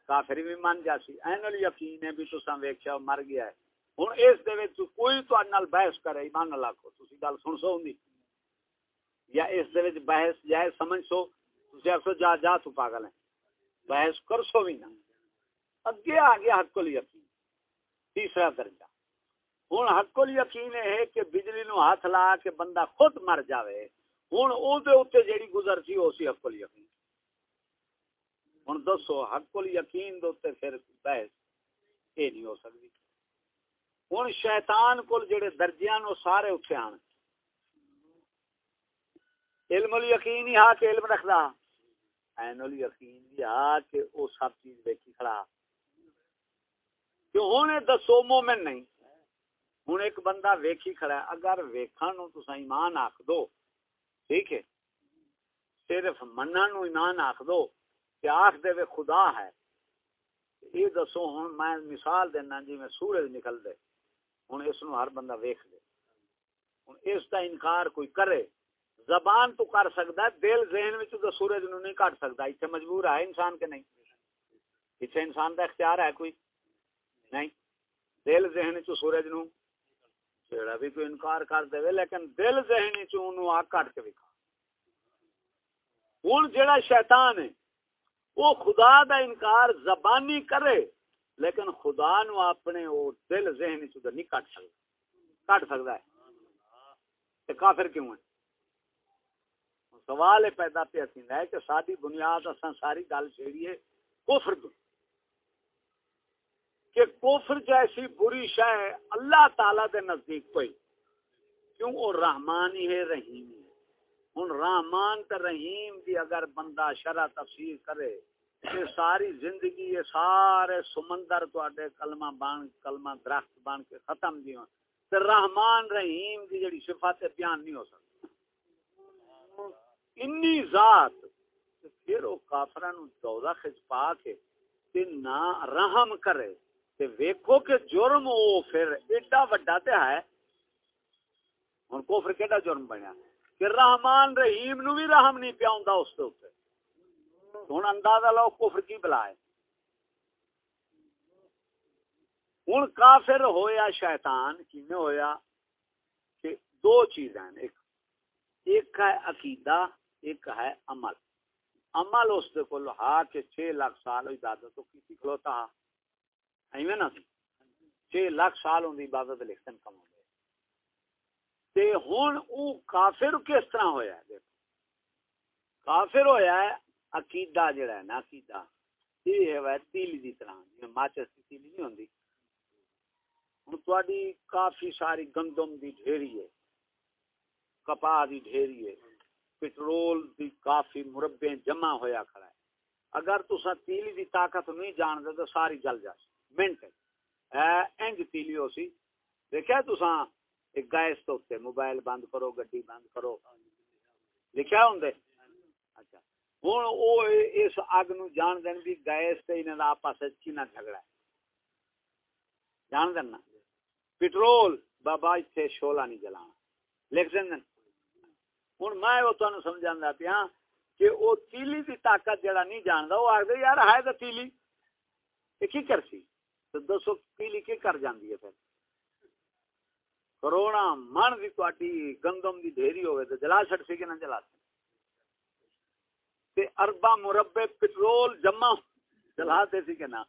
کافر بھی من جاسی عین الیقین ہے بھی تساں ویکھیا، مر گیا ہے۔ ہن اس دے وچ کوئی تو نال بحث کرے، ایمان اللہ کو تسی گل سن سو ہوندی یا اس دے وچ بحث جائے، سمجھ سو؟ تھی جا جا، تو پاگل ہے بحث کر سو بھی نہ اگے آ گیا حق یقین، تیسرا درجہ۔ ہوں حق یقین ہے کہ بجلی نو ہاتھ لا کے بندہ خود مر جاوے۔ ہوں او دے اوتے جیڑی گزر سی، او سی حق یقین۔ ہوں دسو، حق یقین دے اوتے پھر بحث اے نہیں ہو سکتی ہوں شیطان کول جڑے درجیاں نو سارے اٹھے آن۔ علم الیقین ہی ہا کے علم رکھدا۔ این یقین یا کہ او سب چیز ویکھی کھڑا۔ کہ ہونے دسو مومن نہیں۔ ہوں ایک بندہ ویکھی کھڑا ہے۔ اگر ویکھن نو تساں ایمان آکھ دو ٹھیک ہے؟ صرف منن نو ایمان آکھ دو کہ آکھ دے وے خدا ہے۔ یہ دسو ہوں میں مثال دینا جی میں سورج نکل دے۔ ہوں اس ہر بندہ ویکھ دے ہوں اس کا انکار کوئی کرے، زبان تو کر سکتا ہے، دل، ذہن میں تو سورج نو نہیں کٹ سکتا اتنے مجبور ہے انسان کے نہیں؟ اتنے انسان کا اختیار ہے کوئی؟ نہیں۔ دل، ذہن چ سورج نو جڑا بھی کوئی انکار کر دے لیکن دل ذہنی چ اونوں آ کٹ کے وکھا ہن جڑا شیطان ہے وہ خدا دا انکار زبانی کرے۔ لیکن خدا نو اپنے او دل ذہنی چ نہیں کٹ سکدا کٹ سکدا ہے۔ تے کافر کیوں ہے سوال پیدا پہ تھیندا ہے کہ ساری بنیاد اساں ساری گل چھیڑی ہے کفر تو کہ کفر جیسی بری شے اللہ تعالی دے نزدیک کوئی۔ کیوں؟ وہ رحمان ہی ہے، رحیم ہے۔ ہن رحمان تے رحیم دی اگر بندہ شرع تفسیر کرے کہ ساری زندگی یہ سارے سمندر تواڈے کلمہ بان، کلمہ درخت بان کے ختم دی تے رحمان رحیم دی جڑی صفات بیان نہیں ہو سکتی۔ انی ذات پھر وہ کافراں نو دوزخ وچ پا کے تے نہ رحم کرے۔ تے ویکھو کہ جرم او پھر ایڈا وڈا تے ہے۔ ہن کفر کیڑا جرم بنیا؟ کہ رحمان رحیم نو بھی رحم نہیں پیاوندا اس تے اوپر۔ ہن اندازہ لو کفر کی بلا ہے۔ ہن کافر ہویا شیطان، کیویں ہویا؟ کہ دو چیزیں ایک ایک ہے عقیدہ، ایک ہے عمل۔ عمل اس دے کول ہا کہ 6 لاکھ سال عبادت تو کسی کھلوتا ہے ایویں نہ چھ لاکھ سال ہوں عبادت لکھن کم ہو گئے تے ہن او کافر کس طرح ہویا ہے؟ دیکھو، کافر ہویا ہے عقیدہ جڑا ہے نا، عقیدہ۔ یہ ہے تیلی دی طرح جی ماچس کی تیلی نہیں ہوندی۔ ہن تواڈی کافی ساری گندم دی ڈھیری ہے کپاہ دی ڈھیری ہے، پٹرول دی کافی مربے جمع ہویا کھڑا ہے۔ اگر تسا تیلی دی طاقت نہیں جان دے تو ساری جل جائے منٹ ہے۔ انج تیلی ہو سی۔ دیکھا تسا ایک گیس تو موبائل بند کرو، گڈی بند کرو۔ لکھیا ہوندے؟ اچھا۔ ہن او اس اگ نو جان دین بھی گیس تے انہاں دا آپس وچ کینا جھگڑا ہے جان دین نا پٹرول بابا ایتھے شولا نہیں جلانا لکھ دین ہن میں او تانوں سمجھاندا پیا کہ او تیلی دی طاقت جڑا نہیں جاندا او آکھدے یار ہے تے تیلی یہ کی کرسی تو دسو پیلی کے کر جاندی ہے پھر کروڑا من دی تواڈی گندم دی ڈھیری ہوے تے جلا چھڑ سی کہ نہ جلا تے اربا مربع پٹرول جمع جلا دے سی کہ نہ۔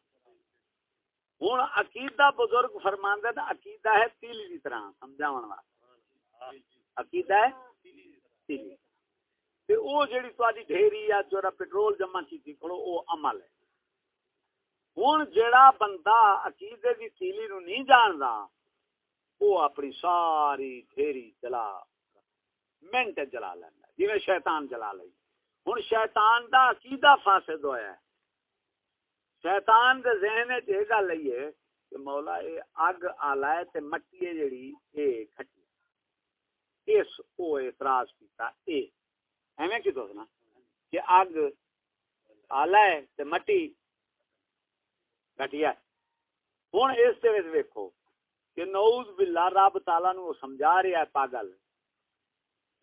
ہن عقیدہ بزرگ فرماندے نا، عقیدہ ہے تیلی دی طرح، سمجھاون والا عقیدہ ہے تیلی۔ تے او جڑی تواڈی ڈھیری یا جوڑا پٹرول جمع کیتی کھڑو، او عمل ہے۔ ہوں جڑا بندہ عقیدے کی تیلی نو نہیں جاندا وہ اپنی ساری ڈھیری جلا منٹ جلا لینا جی شیطان جلا لی ہوں شیطان دا عقیدہ فاسد ہویا ہے۔ شیطان دے ذہن چ گل ہے کہ مولا، اے اگ آلا ہے تے مٹی ہے جڑی، اے کھٹی اس او اعتراض کیتا، اے۔ ایویں کی دوسنا کہ اگ آلا ہے تے مٹی گٹیا ہوں اس ویکو کہ نوز بلا رب تالا نو سمجھا رہا ہے پاگل۔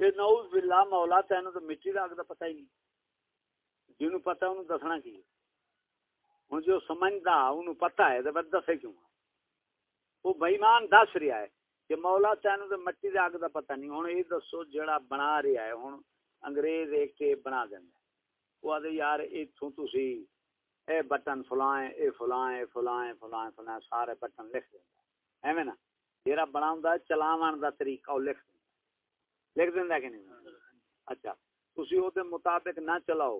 کہ نوز بلا مولا تین تو مٹی کا اگ کا پتا ہی نہیں۔ جنو پتا انہوں دسنا کی ہوں جو سمجھتا انہوں پتا ہے، تو دسے کیوں ہاں؟ وہ بئیمان دس رہا ہے کہ مولا تین تو مٹی کے اگ کا پتا نہیں۔ ہوں یہ دسو جڑا بنا رہا ہے ہوں انگریز ایک کے بنا دینا وہ آدھے یار اتوں تھی اے بٹن فلائیں اے فلائیں فلائیں فلائیں فلائیں سارے بٹن لکھ دیندا ایویں نا جیرا بناوندا چلاون دا طریقہ او لکھ لکھ دیندا کہ نہیں؟ اچھا تسی او دے مطابق نہ چلاؤ۔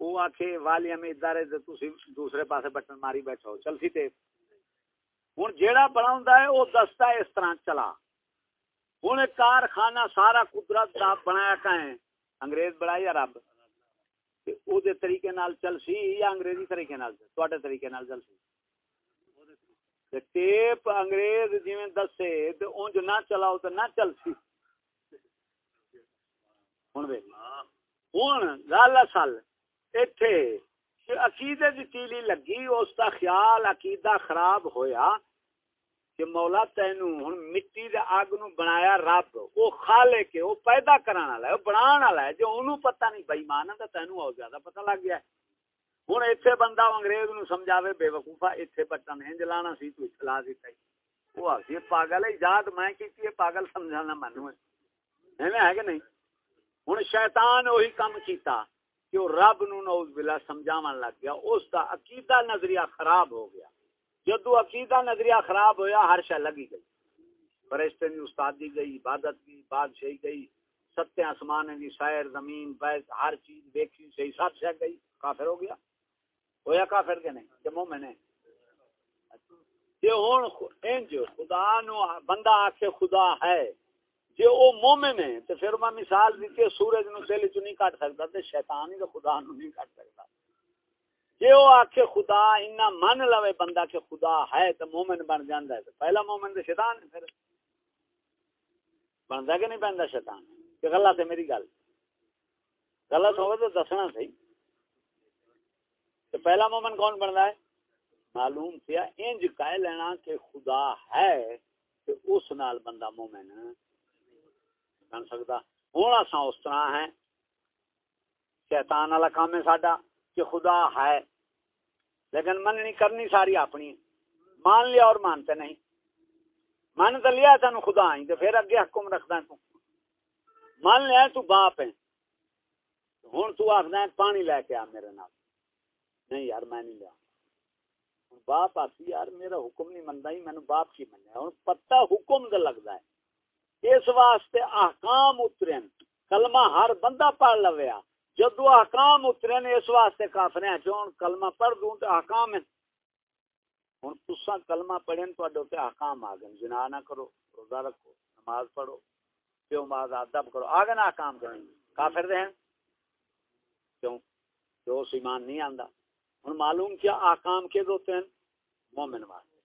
او آکھے والیم ادارے تے تسی دوسرے پاسے بٹن ماری بیٹھو۔ چلسی تے۔ ہن جیڑا بناوندا ہے، او دستا ہے اس طرح چلا۔ ہن کارخانہ سارا قدرت دا بنایا کہیں انگریز بڑا یا رب۔ او دے طریقے نال چل سی یا انگریزی طریقے نال؟ تواڈے طریقے نال چل سی۔ ٹیپ انگریز جویں دسے، تے اونج نہ چلاؤ تے نہ چل سی ہن گل اصل ایتھے عقیدے دی تیلی لگی اس دا خیال عقیدہ خراب ہویا کہ مولا تینو ہن مٹی دے اگ نو بنایا رب او خالق ہے او پیدا کران والا ہے او بنان والا ہے جو اونوں پتہ نہیں بے ایمان ہے تینو او زیادہ پتہ لگ گیا ہن ایتھے بندہ انگریز نو سمجھاوے بے وقوفا ایتھے بٹن ہنج لانا سی تو اطلاع دیتا وہ آخری پاگل ہے ایجاد میں کیتی ہے پاگل سمجھانا منو ہے ہے کہ نہیں ہوں شیطان وہی کام کیتا کہ وہ رب نو نوز بلا سمجھاون لگ گیا، اس کا عقیدہ نظریہ خراب ہو گیا۔ جدو عقیدہ نظریہ خراب ہویا، ہر شے لگی گئی۔ فرشتے نے استادی گئی، عبادت کی، بادشاہی گئی ستے آسمان کی سیر، زمین بیس ہر چیز دیکھی، صحیح سب سے گئی۔ کافر ہو گیا؟ ہویا کافر کے نہیں؟ کہ مومن ہے؟ اچھا۔ جی ہوں انج خدا نو بندہ آکھے خدا ہے۔ جی وہ مومن ہے تو پھر میں مثال دیتی سورج نو دل چ نہیں کٹ سکتا تو شیطان ہی تو خدا نو نہیں کٹ سکتا جی وہ آکھے خدا اتنا من لو بندہ کہ خدا ہے تو مومن بن جانا ہے تو پہلا مومن تو شیطان ہے پھر۔ بنتا کہ نہیں بنتا شیطان؟ کہ غلط ہے میری گل۔ غلط ہوگا تو دسنا صحیح۔ تو پہلا مومن کون بنتا ہے؟ معلوم کیا انج کہہ لینا کہ خدا ہے کہ اس نال بندہ مومن۔ بن سکتا ہوں اصا اس طرح ہے شیطان والا کام ہے ساڈا کہ خدا ہے لیکن مننی کرنی ساری اپنی مان لیا اور مانتے نہیں من تو لیا تین خدا آئی تو پھر اگے حکم رکھتا تو مان لیا تو باپ ہے ہوں تو پانی لے کے آ میرے نال نہیں یار میں نہیں لیا باپ آتی یار میرا حکم نہیں منتا ہی مینو باپ کی منیا ہوں پتا حکم کا لگتا ہے اس واسطے احکام اترے کلمہ ہر بندہ پڑھ لویا جدو احکام اترے اس واسطے کافر ہیں، جو کلمہ پڑھ دوں تو احکام ہے ہوں تسا کلمہ پڑھیں تو احکام آ گئے۔ جنا نہ کرو، روزہ رکھو، نماز پڑھو، پیو ماز ادب کرو۔ آ گئے نا احکام کریں کافر دے ہیں؟ کیوں؟ جو اس ایمان نہیں آندا۔ ہوں معلوم کیا آکام کے دوتے ہیں؟ مومن واسطے۔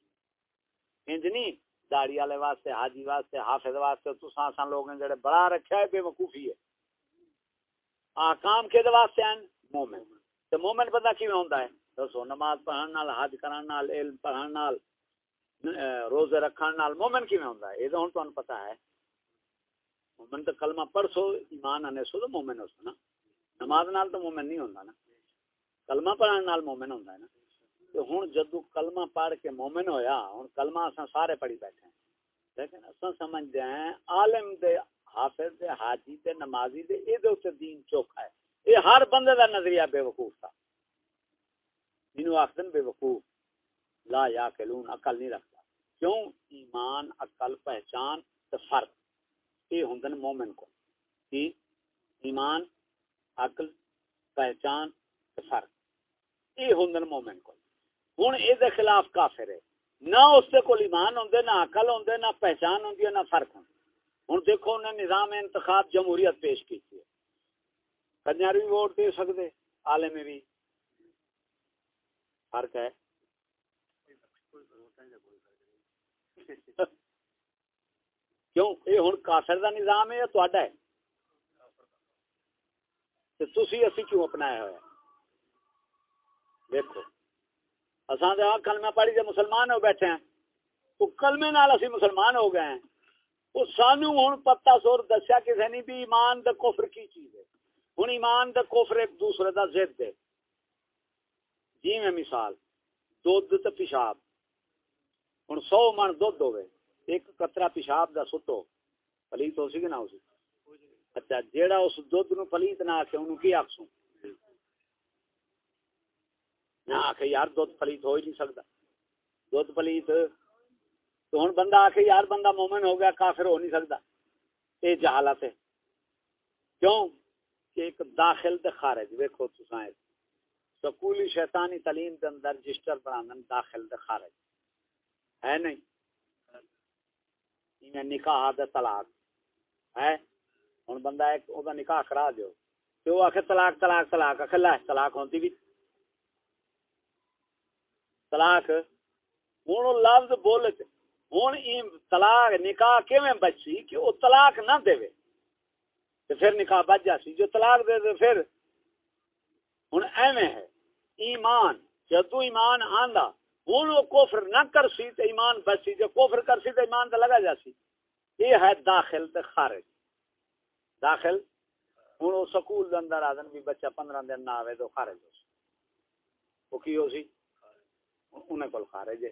انج نہیں داڑی والے واسطے، حاجی واسطے، حافظ واسطے تو سان لوگ ہیں جڑے بڑا رکھا ہے، بے وقوفی ہے۔ آکام کے واسطے ہیں؟ مومن۔ تو مومن پتہ کیویں ہوندا ہے؟ دسو، نماز پڑھن نال، حج کرن نال، علم پڑھن نال روزے رکھن نال مومن کیویں ہوندا ہے؟ اے تو ہن تانوں پتہ ہے۔ مومن تو کلمہ پڑھ سو ایمان آنے سو تو مومن ہو سو نا۔ نماز نال تو مومن نہیں ہوندا نا۔ کلمہ پڑھن نال مومن ہوندا ہے نا۔ تو ہن جدو کلمہ پڑھ کے مومن ہویا، ہن کلمہ اساں سارے پڑھی بیٹھے ہیں۔ لیکن اساں سمجھدے ہیں عالم دے، حافظ دے، حاجی تے نمازی دے، اے دے اوتے دین چوکھا ہے۔ اے ہر بندے دا نظریہ بے وقوف تھا۔ جنہوں آخدن بے وقوف۔ لا یا کلون عقل نہیں رکھتا۔ کیوں؟ ایمان، عقل، پہچان تے فرق۔ یہ ہوں مومن کو۔ کی ایمان، عقل، پہچان تے فرق۔ یہ ہوں مومن کو۔ ہوں یہ خلاف کافر ہے۔ نہ اس کے کول ایمان ہوں نہ عقل ہوں نہ پہچان ہوں نہ فرق ہوں ہوں دیکھو انہیں نظام انتخاب جمہوریت پیش کی کنجر بھی ووٹ دے سکتے آلے میں بھی فرق ہے۔ کیوں؟ یہ ہوں کافر کا نظام ہے یا تا ہے؟ تھی اسی کیوں اپنایا ہوا دیکھو۔ اصل تو کلمہ پڑھی سے مسلمان ہو بیٹھے ہیں۔ تو کلمے نال اسی مسلمان ہو گئے ہیں۔ وہ سانو ہوں پتا سور دسیا کسی نے بھی ایمان دا کفر کی چیز ہے۔ ہوں ایمان دا کفر ایک دوسرے دا ضد ہے۔ جی میں مثال، دودھ تے پیشاب۔ ہوں سو من دھد ہوے ایک کترا پیشاب دا سٹو۔ پلیت ہو سی کہ نہ ہو سی؟ اچھا جیڑا اس دودھ نو پلیت نہ آکھے انہوں کی آکسوں نہ آکھے یار دودھ پلیت ہو ہی نہیں سکتا دودھ پلیت تو ہوں بندہ آکھے یار بندہ مومن ہو گیا کافر ہو نہیں سکتا یہ جہالت ہے کیوں کہ ایک داخل دے خارج سکولی شیطانی تعلیم کے اندر رجسٹر داخل دے خارج ہے نہیں میں نکاح دے طلاق ہے بندہ ایک نکاح کرا دیو تو وہ آخر طلاق طلاق طلاق آخر لے طلاق ہوتی بھی طلاق۔ ہوں لفظ بول ہوں طلاق نکاح کیویں بچی؟ کہ وہ طلاق نہ دے تو پھر نکاح بچ جاسی جو طلاق دے دے، پھر ہوں ایویں ہے۔ ایمان جدو ایمان آندا ہوں وہ کوفر نہ کر سی تو ایمان بسی جو کوفر کر سی تو ایمان تو لگا جا سی۔ یہ ہے داخل تے خارج۔ داخل؟ ہوں وہ سکول دے اندر آدن بھی بچہ پندرہ دن نہ آئے تو خارج ہو سی۔ وہ کی ہو سی؟ انہیں کول خارج ہے۔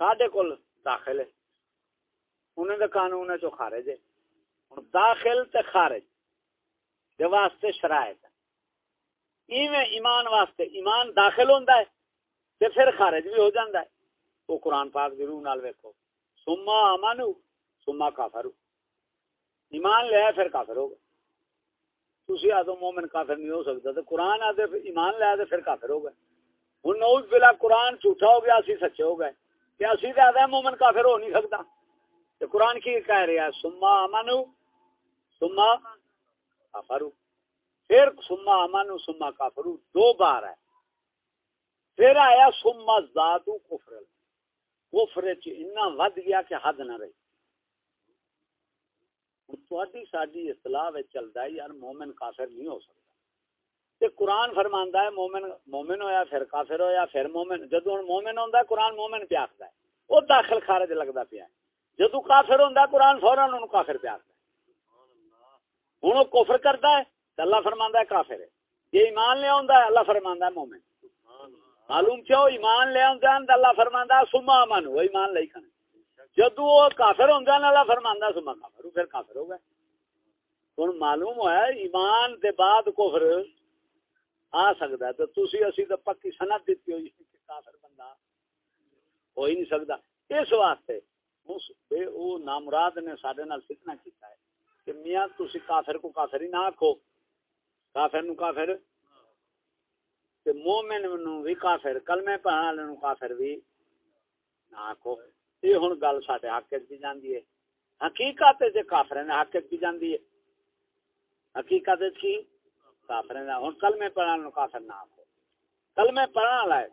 ساڈے کول داخل ہے۔ انہیں دا قانون ہے خارج ہے۔ داخل تے خارج دے واسطے شرائط ایویں ایمان واسطے ایمان داخل ہوندا ہے تے پھر خارج بھی ہو جاندا ہے۔ وہ قرآن پاک دی روح نال ویکھو۔ سما امانو سما کافر ایمان لے پھر کافر ہوگا تسی آدو مومن کافر نہیں ہو سکتا تو قرآن آدھے ایمان لے آدھے پھر کافر ہوگا ہوں نوز بلا قرآن جھوٹا ہو گیا اسی سچے ہو گئے کہ اسی تو آدھا مومن کافر ہو نہیں سکتا تو قرآن کی کہہ رہا ہے سما امانو سما کافرو پھر سما امانو سما کافرو دو بار ہے پھر آیا سما زادو کفر کفر اتنا ود گیا کہ حد نہ رہی ساری اصطلاح چلتا ہے یار مومن کافر نہیں ہو سکتا تے قرآن فرماندا ہے، مومن مومن ہویا، پھر کافر ہویا، پھر مومن، جدو مومن ہوندا ہے، قرآن مومن پہ آخدا ہے۔ وہ داخل خارج لگدا پیا ہے۔ جدو کافر ہوندا ہے، قرآن فوراً انہوں کافر پہ آخدا ہے۔ ہن وہ کفر کردا ہے، تے اللہ فرماندا ہے کافر ہے۔ یہ ایمان لے آندا ہے، اللہ فرماندا ہے مومن۔ معلوم کیوں ایمان لے آندا ہے اللہ فرماندا ہے سما امن وہ ایمان لے کھانے جدو وہ کافر ہوں اللہ فرماندہ سما کافر پھر کافر ہو گئے۔ ہوں معلوم ہوا ایمان دے بعد کفر آ سکتا ہے تو تھی اسی تو پکی سنت دیتی ہوئی کہ کافر بندہ ہو ہی نہیں سکتا۔ اس واسطے وہ نامراد نے سارے نال فتنا کیتا ہے کہ میاں تسی کافر کو کافر ہی نہ آکھو۔ کافر نو کافر تے مومن نو بھی کافر کلمے پڑھن والے نو کافر بھی نہ آکھو۔ یہ ہوں گل سارے حق کی جاندی ہے۔ حقیقت جی کافر نے حق کی جاندی ہے۔ حقیقت کی؟ کافر نے ہوں کلمے پڑھنے کافر نہ آخو کلمے پڑھنے والا ہے۔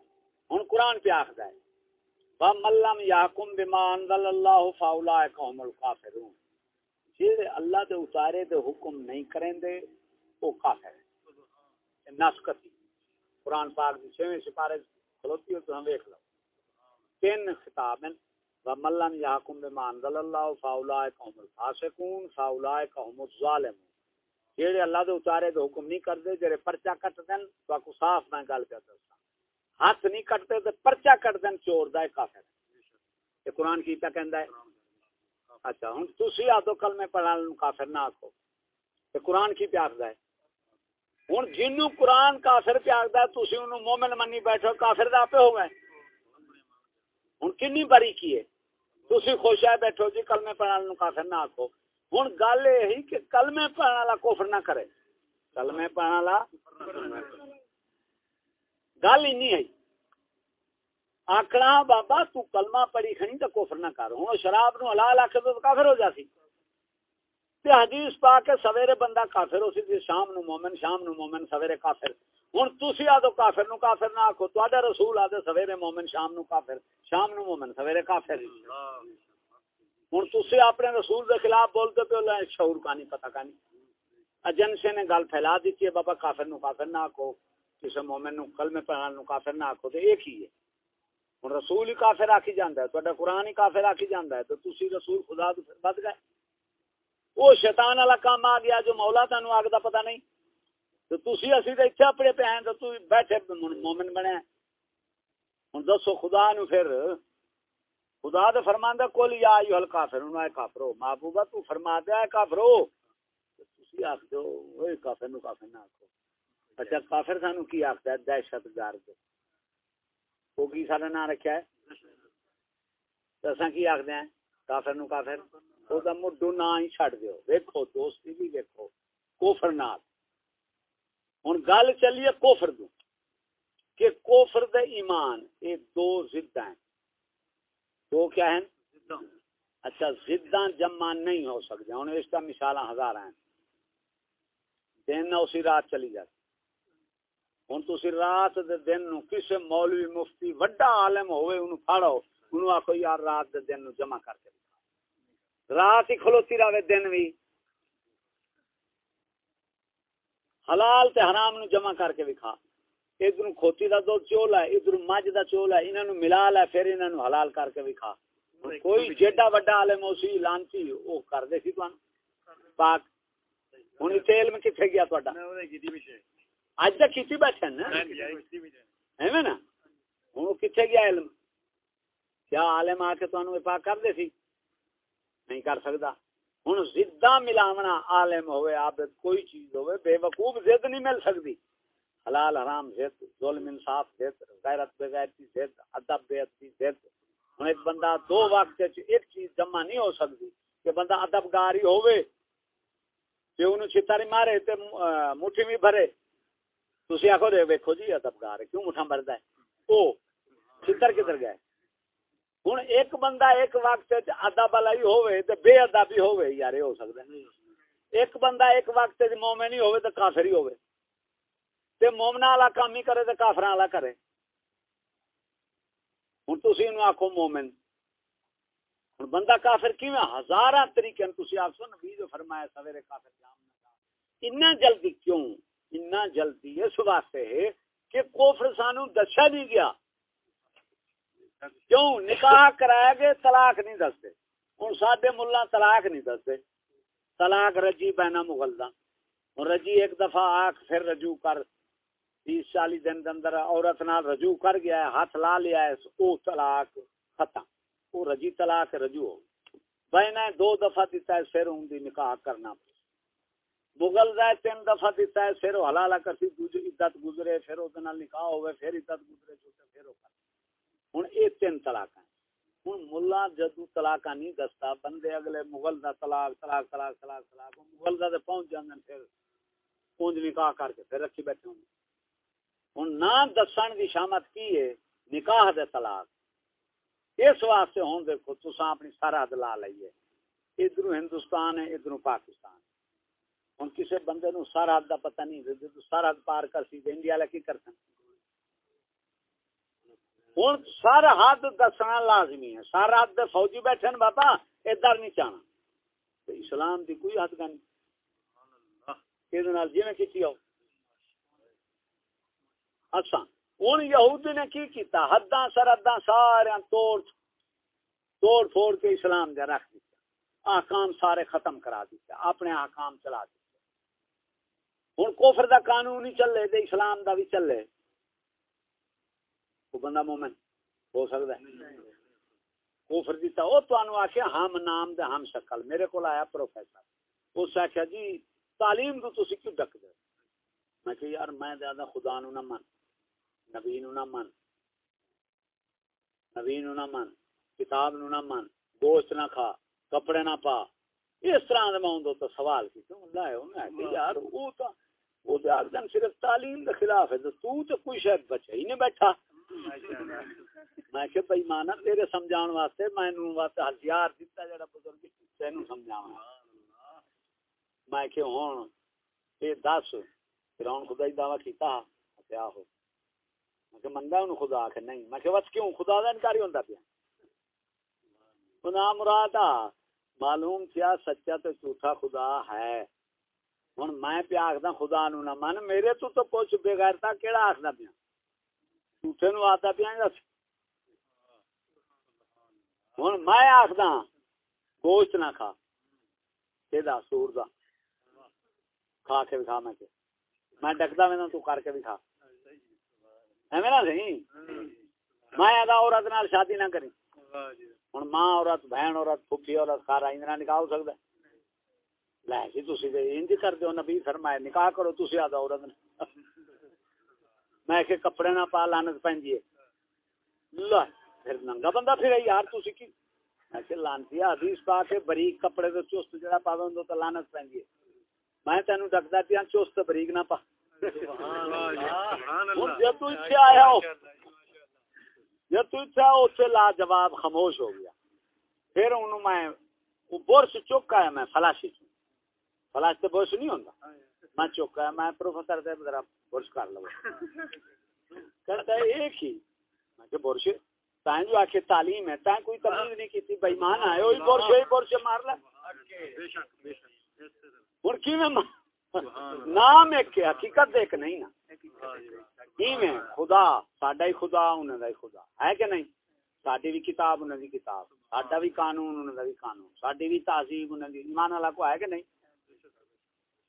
ہوں قرآن پہ آخر ہے۔ ملم یاکم بما انزل اللہ فاولائک هم الکافرون جڑے اللہ دے اتارے دے حکم نہیں کریں دے، وہ کافر ہے نسکتی قرآن پاک دی چھویں سپارے کھلوتی ہو تو ہم دیکھ لو۔ تین خطاب ہیں۔ وملن یحکم بما انزل اللہ فاولائک هم الفاسقون فاولائک هم الظالمون۔ جڑے اللہ دے اتارے دے حکم نہیں کردے جڑے پرچا کٹ دین تو کو صاف میں گل کر دسا ہاتھ نہیں کٹتے تے پرچا کٹ دین چور دا کافر یہ قرآن کی پہ کہندا ہے۔ اچھا ہن تسی آ تو کلمے پڑھن نو کافر نہ آکھو۔ تے قرآن کی پہ آکھدا ہے۔ ہن جنوں قرآن کافر پہ آکھدا ہے، تسی اونوں مومن منی بیٹھو کافر دا پہ ہو گئے ہن کنی بری کیے تھی خوش ہے بیٹھو جی کلمے پڑھنے کافر نہ آخو ہوں گل یہ کہ کلمے پڑھنے والا کوفر نہ کرے کلمے پڑھنے والا گل این ہے آکڑا بابا تو کلمہ پڑھی کھنی تو کوفر نہ کر ہوں شراب نو حلال آکھے تو کافر ہو جاسی تے حدیث پا کے سویرے بندہ کافر ہو سی شام نو مومن شام نو مومن سویرے کافر ہوں تھی آدھو کافر نو کافر نہ آخو تا رسول آدھے سویرے مومن شام نو کافر شام نو مومن سویرے کافر ہوں تھی اپنے رسول دے خلاف بولتے پہ شعور کا نہیں پتا کا نہیں۔ ایجنسی نے گل پھیلا دیتی ہے، بابا کافر نو کافر نہ آخو کسی مومن نو کل میں پڑھا نو کافر نہ آخو تو ایک ہی ہے۔ ہوں رسول ہی کافر آخی جانا ہے تا قرآن ہی کافر آخی جانا ہے، تو تھی رسول خدا تو بد گئے۔ وہ شیطان والا کام آ گیا جو مولا تینوں آگ کا پتا نہیں۔ تو تھی اسی تو اتنے اپنے پہ ہیں تو بیٹھے مومن بنے ہوں دسو خدا نو پھر خدا تو فرما کل یا آئی ہل کافر انہوں کافرو، محبوبہ تو فرما دیا کافرو۔ تھی آخ دو وہ کافر نو کافر نہ آخو اچھا کافر سانو کی آخر ہے؟ دہشت گرد۔ وہ کی سارا نام رکھا ہے؟ اصا کی آخر ہیں؟ کافر نو کافر۔ وہ مڈو نہ ہی چڈ دو ویکو دوستی بھی ویکو کوفر نال۔ ہوں گل چلیے کوفر دو کہ کوفر دے ایمان یہ دو زد ہیں۔ دو کیا ہیں؟ اچھا زداں جمع نہیں ہو سکتے ہوں اس کا مثال ہزار ہیں۔ دن اسی رات چلی جاتی۔ ہوں تھی رات دے دن نو کسے مولوی مفتی وڈا عالم ہوئے انہوں پھاڑو انہوں آخو یار رات دے دن نو جمع کر کے رات ہی کھلوتی رہے دن بھی حلال تے حرام نو جمع کر کے وکھا ادھر کھوتی دا دو چول ہے ادھر مجھ دا چول ہے انہاں نو ملا لے پھر انہاں نو حلال کر کے وکھا کوئی جیڈا بڑا عالم اسی لانتی او کر دے سی تان پاک ہن تے علم کتے گیا تہاڈا اج تک کیتی بیٹھے نا ہے نا ہن کتے گیا علم کیا عالم آ کے تانوں پاک کر دے سی نہیں کر سکتا ہوں زدہ ملاونا عالم ہوئے عابد کوئی چیز ہوئے بے وقوف زد نہیں مل سکتی حلال، حرام، زد، ظلم، انصاف، زد، غیرت بے غیرتی زد، ادب بے ادبی زد۔ ہوں ایک بندہ دو وقت وچ ایک چیز جمع نہیں ہو سکتی کہ بندہ ادب گاری ہوئے کہ انہوں چھتاری مارے تے مٹھی بھی بھرے۔ تسی آخو دے، ویکھو جی ادب گار کیوں مٹھا مردا ہے؟ او، چھتر کدھر گئے ہوں ایک بندہ ایک وقت وچ ادب والا ہی ہوئے تے بے ادب ہی ہوئے یار ہو سکتا ہے۔ ایک بندہ ایک وقت وچ مومن ہی ہوئے تے کافر ہی ہوئے تے مومنا والا کام ہی کرے تے کافر والا کرے۔ ہوں تھی آخو مومن۔ ہوں بندہ کافر کی ہزار طریقے تھی آخو نبی جو فرمایا، سویرے کافر جام اتنا جلدی کیوں؟ اتنا جلدی اس واسطے کہ کوفر سانو دسا نہیں گیا۔ کیوں؟ نکاح کرائے گے طلاق نہیں دستے۔ ہوں سڈے ملا طلاق نہیں دستے۔ طلاق رجی پینا مغلدا ہوں رجی ایک دفعہ آخ پھر رجوع کر۔ تیس چالیس دن اندر عورت نال رجوع کر گیا ہے، ہاتھ لا لیا ہے وہ طلاق ختم۔ وہ رجی طلاق رجوع ہو۔ بہنا دو دفعہ دیتا ہے، پھر ہوں نکاح کرنا۔ مغل دا تین دفعہ دیتا ہے، پھر حلالہ کرتی عدت گزرے، پھر او وہ نکاح ہوئے، پھر عدت گزرے چھوٹے پھر وہ کر۔ ہوں یہ تین طلاق ہیں۔ ہوں ملا جدو طلاق نہیں دستا، بندے اگلے مغل دا طلاق طلاق طلاق طلاق طلاق، مغل دا پہنچ جاندے پھر پونج نکاح کر کے پھر رکھی بیٹھے ہوں۔ ہوں نہ دسن کی شامت کی ہے؟ نکاح دے طلاق۔ اس واسطے ہوں دیکھو تسا اپنی سرحد لا لئیے ادھر ہندوستان ہے ادھر پاکستان۔ ہوں کسی بندے نو سرحد دا پتہ نہیں سرحد پار کر سی انڈیا والے کی کر سکتے ہوں سر حد دسنا لازمی ہے۔ سر حد فوجی بیٹھے بابا ادھر نہیں چاہنا اسلام دی کوئی حد نہیں جی میں کی اچھا ہوں یہود نے کی کیتا؟ حداں سرحداں سارے توڑ توڑ پھوڑ کے اسلام دے رکھ دیتا آکام سارے ختم کرا دیتا اپنے آکام چلا دیتا ہوں کوفر دا قانون ہی چلے دے اسلام دا بھی چلے۔ وہ بندہ مومن، ہو سکتا ہے۔ کفر دیتا وہ تو آخیا ہم نام دے ہم شکل۔ میرے کو آیا پروفیسر۔ اس آخیا جی تعلیم تو تسی کیوں ڈک دے میں کہ یار، میں زیادہ خدا نو نہ من۔ نبی نو نہ من۔ نبی نو نہ من۔ کتاب نو نہ من۔ گوشت نہ کھا۔ کپڑے نہ پا۔ اس طرح دے میں تو سوال کی تو اللہ ہے انہوں نے یار وہ تو وہ تو آخر صرف تعلیم کے خلاف ہے تو تو کوئی شاید بچہ ہی نہیں بیٹھا۔ میں کہ بھائی مانا تیرے سمجھان واسطے میں واسطے ہتھیار دیتا جڑا بزرگ تینوں سمجھاواں میں کہ ہن اے دس فرعون خدا ہی دعویٰ کیتا کیا ہو میں کہ مندا انہوں خدا کہ نہیں۔ میں کہ بس کیوں؟ خدا دا انکاری ہوندا پیا۔ خدا مراد معلوم کیا سچا تو جھوٹا خدا ہے۔ ہن میں پیا آخدا خدا نو نہ من، میرے تو تو پوچھ کچھ بغیرتا کیڑا آخدا پیا؟ جھوٹے نو آتا پیا گا ہوں میں آخدا گوشت نہ کھا۔ کہ سور دا۔ کھا کے کھا میں کہ میں ڈکتا میں تو کر کے بھی کھا ہے میرا میں ادا عورت نال شادی نہ کری ہوں ماں عورت، بہن عورت، پھوپھی عورت سارا اندر نکاح ہو سکتا لے جی تھی انج کر دو نبی فرمائے نکاح کرو تھی آدھا عورت میں کہ کپڑے نہ پا لانت پہنجیے لا پھر ننگا بندہ پھر یار تو سکی میں کہ لانتی حدیث پا کے بریک کپڑے تو چست جڑا پاوے ہوں تو لانت پہنجیے میں تینوں ڈکدا پیا، چست بریک نہ پا۔ جب تو اتنے آیا ہو جب تو اتنے آیا اتنے لا جواب خاموش ہو گیا۔ پھر انہوں میں برش چکا ہے میں فلاشی فلاش تو برش نہیں ہوتا میں چکا ہے میں پروفیسر ذرا برش کر لو۔ ہے ایک ہی۔ میں کہ برش تائیں جو آخر تعلیم ہے تائیں کوئی تمیز نہیں کی بھائی مان آئے وہی برش وہی برش مار لا ہوں کی میں نام ایک ہے، حقیقت ایک نہیں نا۔ میں خدا، ساڈا ہی خدا انہوں کا ہی خدا۔ ہے کہ نہیں؟ ساری بھی کتاب انہوں کی کتاب۔ ساڈا بھی قانون انہوں کا بھی قانون۔ ساری بھی تہذیب انہوں کی ایمان والا کو ہے کہ نہیں؟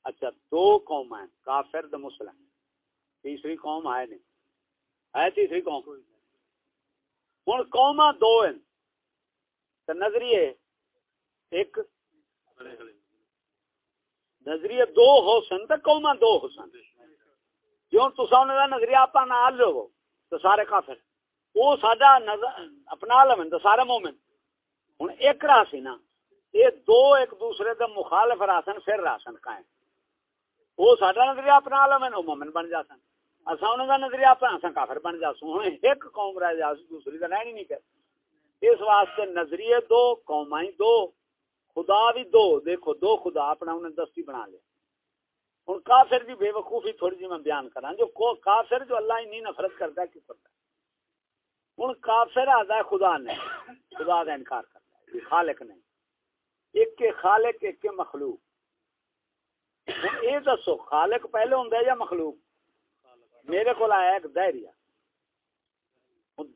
اچھا دو قوم ہیں، کافر تو مسلم۔ تیسری قوم ہے نہیں۔ ہے تیسری قوم؟ ہوں قوم دو ہیں۔ نظریے، ایک نظریے دو حسن تو قوما دو حسن جو تصا انہوں کا نظریہ آپ نہ لو تو سارے کافر۔ وہ ساڈا اپنا لو تو سارے مومن۔ ہوں ایک راہ سی نا۔ یہ دو ایک دوسرے کے مخالف راسن پھر راسن کائیں وہ ساڈا نظریہ اپنا لو وہ مومن بن جا سن۔ اصا انہوں نظریہ اپنا کافر بن جا سو ہوں ایک قوم رہ جا دوسری کا رہنی نہیں کر اس واسطے نظریے دو قومائی دو۔ خدا بھی دو، دیکھو، دو خدا اپنا انہیں دستی بنا لیا۔ ہوں کافر کی بے وقوفی تھوڑی جی میں بیان کرا جو کافر جو اللہ ہی نہیں نفرت کرتا ہے کیوں کرتا ہے۔ ہوں کافر آتا ہے خدا نے، خدا کا انکار کرتا ہے خالق نہیں۔ ایک کے خالق، ایک کے مخلوق۔ یہ دسو، خالق پہلے ہوں یا مخلوق؟ میرے کو آیا ایک دہریا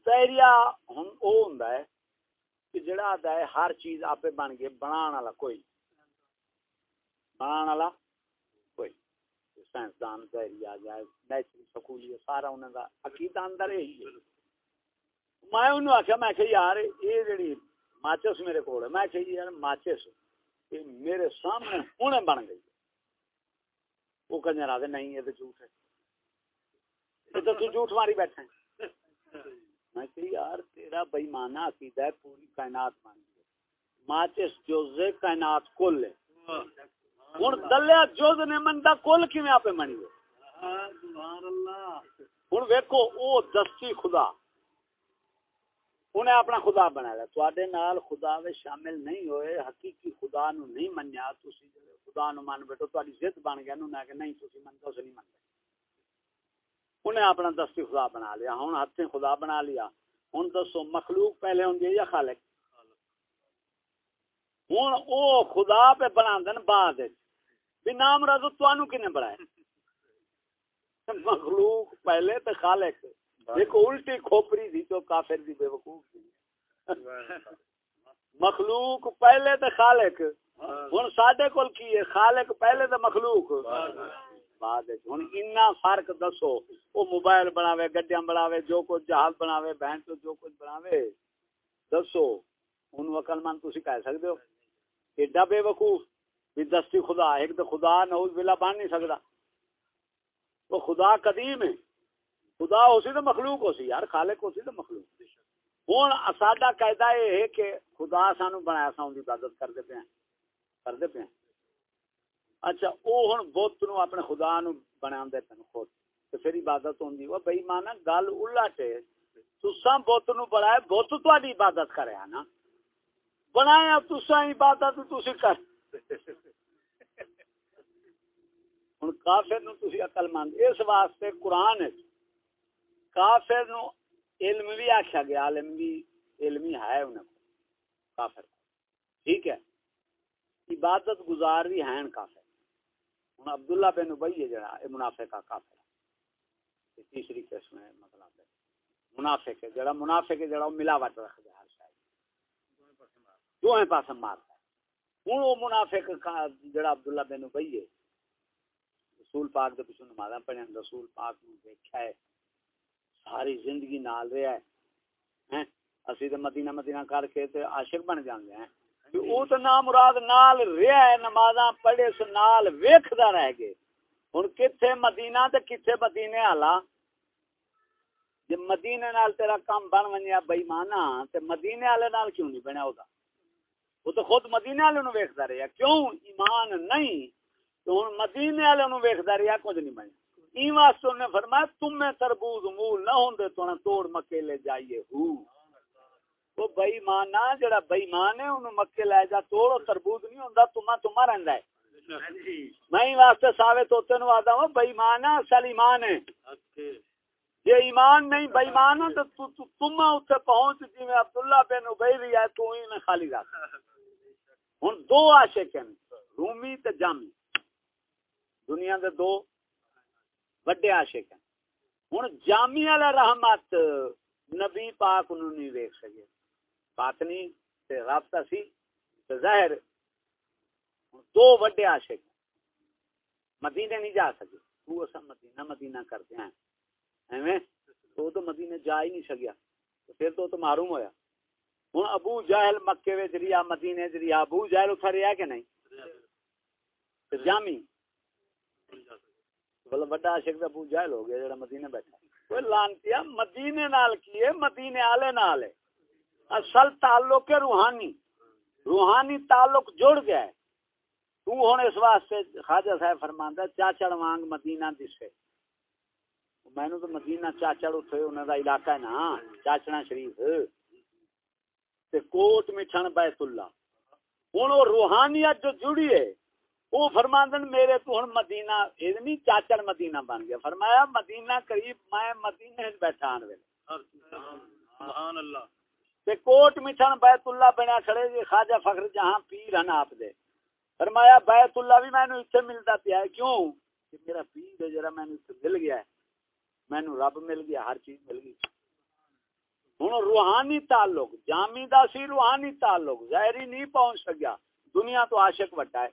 دہریا ہوں وہ ہوں کہ جڑا آتا ہے، ہر چیز آپ بن گئے بنا والا کوئی بنا والا کوئی سائنسدان دہریا جائے نیچرل سکولی سارا انہوں کا عقیدہ اندر یہی ہے۔ میں انہوں آخیا میں کہ یار یہ جڑی ماچس میرے کو میں کہ یار، ماچس یہ میرے سامنے ہوں بن گئی وہ کنجر آدھے نہیں، یہ تو جھوٹ ہے۔ تو جھوٹ ماری بیٹھے میں کہ یار تیرا بےمانہ عقیدہ ہے پوری کائنات مان گئی ماچس جوزے کائنات کل ہے۔ ہوں دلیا جوز نے منتا کل کیویں آپ منی ہوں ویکو او دستی خدا۔ انہیں اپنا خدا بنایا تے نال خدا وے شامل نہیں ہوئے حقیقی خدا نو نہیں منیا۔ تسی خدا نو من بیٹھو تاری ضد بن گیا نو کہ نہیں تسی من تو نہیں منتے انہیں اپنا دستی خدا بنا لیا۔ ہاں، ہوں ہاتھ خدا بنا لیا۔ ہوں دسو مخلوق پہلے ہوں یا خالق؟ ہوں او خدا پہ بنا دن بعد بھی نام رضو تو کنے بنائے؟ مخلوق پہلے تو خالق۔ ایک الٹی کھوپری تھی تو کافر دی بے وقوف تھی۔ مخلوق پہلے تو خالق۔ ہوں سڈے کول کی ہے؟ خالق پہلے تو مخلوق۔ بعد ہوں اتنا فرق دسو۔ وہ موبائل بناوے، گڈیاں بناوے، جو کچھ جہاز بناوے، بہن تو جو کچھ بناوے۔ دسو ان وکل من تھی کہہ سکتے ہو ایڈا بے وقوف بھی دستی خدا، ایک تو خدا نوز بلا بن نہیں سکتا وہ خدا قدیم ہے۔ خدا ہو سی تو مخلوق ہو سی یار خالق ہو سی تو مخلوق ہوں ساڈا قاعدہ یہ ہے کہ خدا سانو بنایا سا ان کی عبادت کرتے پے کرتے پے اچھا وہ ہوں بت نو اپنے خدا نو بنا دے پن خود۔ پھر عبادت ہوندی، وہ بھائی مانا گل الٹ ہے تسا بت نو بنایا، بت تاری عبادت کرے ہاں نا۔ بنایا تسا عبادت تسی کر۔ ہوں کافر نو تسی عقل مند۔ اس واسطے قرآن کافر نو علم بھی آخیا گیا عالم بھی علمی ہے انہیں کافر ٹھیک ہے؟ عبادت گزار بھی ہیں کافر۔ ہوں عبداللہ بن ابئی ہے جڑا یہ منافع کا کافر ہے۔ تیسری قسم ہے مطلب ہے۔ منافع کے جڑا منافع کے جڑا وہ ملاوٹ رکھ دے ہر شاید دو ہیں پاس مارتا ہے ہوں وہ منافع کا جڑا عبداللہ بن ابئی ہے، رسول پاک دے پیچھے نمازاں پڑھیں رسول پاک نو دیکھا ہے، ساری زندگی نال رہا ہے۔ ہیں؟ اسی تے مدینہ مدینہ کر کے تے عاشق بن جاندے ہیں۔ او تے نام مراد نال رہا ہے، نمازاں پڑھے سو نال ویکھدا رہ گئے۔ ہن کتھے مدینہ تے کتھے مدینے والا جے مدینے نال تیرا کام بن ونیا بے ایمانا تے مدینے والے نال کیوں نہیں بنیا ہوگا وہ تو خود مدینے والے نو ویکھدا رہیا۔ کیوں ایمان نہیں؟ تو ہن مدینے والے نو ویکھدا رہیا، کچھ نہیں بنیا۔ ای واسطے نے فرمایا تم میں تربوز مول نہ ہوندے تو نہ توڑ مکے لے جائیے ہو۔ وہ بے ایمان نہ جڑا بے ایمان ہے اونوں مکے لے جا، توڑ او تربوز نہیں ہوندا تما تما رہندا ہے۔ میں ای واسطے ثابت ہوتے نو آدا ہوں بے ہے، اصل ایمان ہے۔ یہ ایمان نہیں بے ایمان تو تم اوتے پہنچ جی میں عبداللہ بن ابی بھی ہے، تو ہی میں خالی رکھ۔ ہن دو عاشق ہیں، رومی تے جامی۔ دنیا دے دو وڈے عاشق ہیں۔ ہوں جامی والا رحمت نبی پاک انہوں نہیں ویک سکے۔ باطنی تے رابطہ سی تے ظاہر دو وڈے عاشق مدینے نہیں جا سکے۔ تو اسا مدینہ مدینہ کرتے ہیں ایویں؟ تو تو مدینے جا ہی نہیں سکیا۔ تو پھر تو تو معلوم ہویا۔ ہوں ابو جہل مکے وچ ریا مدینے چ ریا ابو جہل اتھا ریا کہ نہیں؟ تے جامی۔ بل بڑا عاشق ابو جہل ہو گیا، جڑا مدینے بیٹھا۔ کوئی لانتیا مدینے نال کیے مدینے والے نال ہے۔ اصل تعلق ہے روحانی۔ روحانی تعلق جڑ گیا ہے۔ تو ہن اس واسطے خواجہ صاحب فرماندا چاچڑ وانگ مدینہ دسے میں تو مدینہ چاچڑ اتھے انہاں دا علاقہ ہے نا چاچڑا شریف۔ تے کوٹ مٹھن بیت اللہ۔ ہن وہ روحانیت جو جڑی ہے وہ فرماندن میرے تو ہن مدینہ اے نہیں چاچڑ مدینہ بن گیا۔ فرمایا مدینہ قریب، میں مدینے بیٹھا ان ویلے سبحان اللہ۔ تے کوٹ مٹھن بیت اللہ بنا کھڑے جی خواجہ فخر جہاں پیر ہیں آپ دے۔ فرمایا بیت اللہ بھی مینو اتنے ملتا پیا ہے۔ کیوں؟ کہ میرا پیر ہے جرا مینو مل گیا ہے۔ مینو رب مل گیا ہر چیز مل گئی۔ ہوں روحانی تعلق جامی دا سی روحانی تعلق ظاہری نہیں پہنچ سکیا۔ دنیا تو عاشق وڈا ہے۔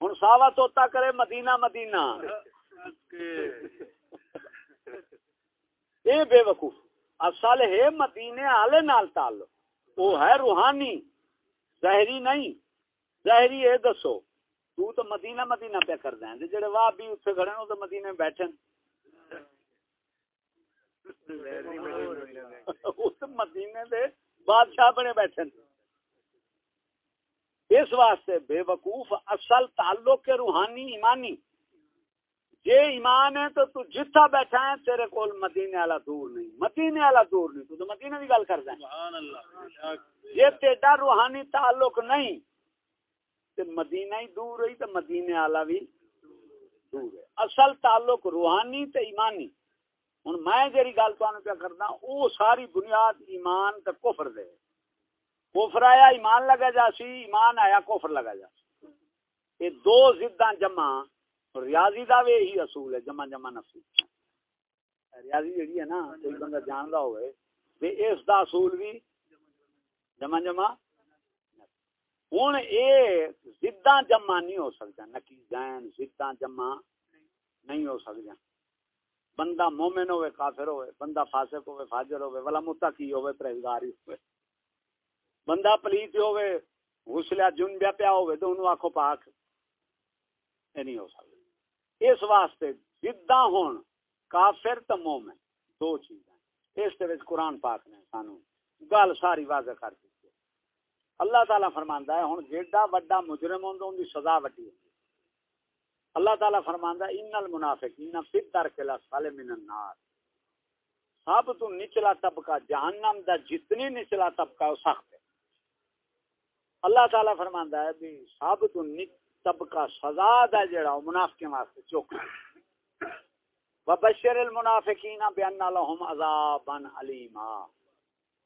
ہوں ساوا توتا کرے مدینہ مدینہ۔ اے بے وقوف۔ اصل ہے مدینے والے نال تعلق۔ وہ ہے روحانی۔ ظاہری نہیں۔ ظاہری یہ دسو۔ تو تو مدینہ مدینہ پہ کر دیں جڑے واہ بھی اتنے کھڑے ہیں تو مدینہ میں بیٹھے مدینے دے بادشاہ بنے بیٹھے اس واسطے بے وقوف اصل تعلق کے روحانی، ایمانی۔ جے ایمان ہے تو تو جتھا بیٹھا ہے تیرے کول مدینے والا دور نہیں۔ مدینے والا دور نہیں تو تو مدینے کی گل کردا ہے۔ سبحان اللہ جے تیرا روحانی تعلق نہیں تے مدینہ ہی دور رہی تو مدینے والا بھی دور ہے۔ اصل تعلق روحانی تے ایمانی۔ ہوں میں جی گل تمہیں کیا کرنا وہ ساری بنیاد ایمان تے کفر دے۔ کفر آیا ایمان لگا جا سی ایمان آیا کفر لگا جا سی۔ یہ دو زداں جمع ریاضی دا بھی یہی اصول ہے، جمع جمع نفسی۔ ریاضی جہی ہے نا، کوئی بندہ جانتا ہوئے تے اس دا اصول بھی جمع جمع ہوں یہ زداں جمع نہیں ہو سکتا نکیزین زداں جمع نہیں ہو سکتا بندہ مومن ہوئے، کافر ہوئے، بندہ فاسق ہوئے، فاجر ہوئے، ولا متقی ہوئے، پرہیزگاری ہوئے۔ بندہ پلیت ہوئے، غسلہ جن بیا پیا ہوئے، تو انہوں آکھو پاک یہ نہیں ہو سکتا اس واسطے جداں ہون کافر تو مومن، دو چیزیں اس طرح قرآن پاک نے سانو گل ساری واضح کر دی اللہ تعالیٰ فرماندا ہے، ہن جیڑا بڑا مجرم ہوندا، اون دی سزا وڈی ہے۔ اللہ تعالیٰ فرماندا ہے، ان المنافقین فی الدرک الاسفل من النار۔ سب تو نچلا طبقہ جہنم دا، جتنی نچلا طبقہ، وہ سخت ہے۔ اللہ تعالیٰ فرماندا ہے، بھی سب تو نچ طبقہ سزا دا جڑا منافقین واسطے چوکا وبشر المنافقین بان لهم عذابا علیما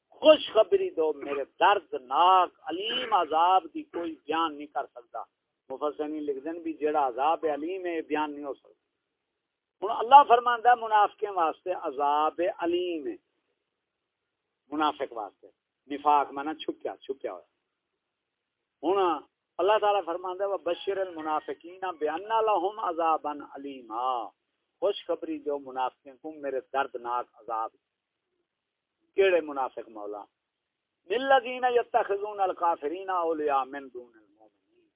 خوشخبری دو، میرے دردناک علیم عذاب کی کوئی بیان نہیں کر سکتا۔ مفسرین لکھ دین بھی جڑا عذاب علیم ہے بیان نہیں ہو سکتا۔ ہوں اللہ فرماندا ہے منافقیں واسطے عذاب علیم ہے۔ منافق واسطے۔ نفاق مانا چھپیا چھپیا ہوا۔ ہوں اللہ تعالی فرماندا ہے بشر المنافقین بیان لهم عذابا علیما خوشخبری دو منافقیں کو میرے دردناک عذاب۔ کیڑے منافق مولا۔ للذین یتخذون الکافرین اولیاء من دون المؤمنین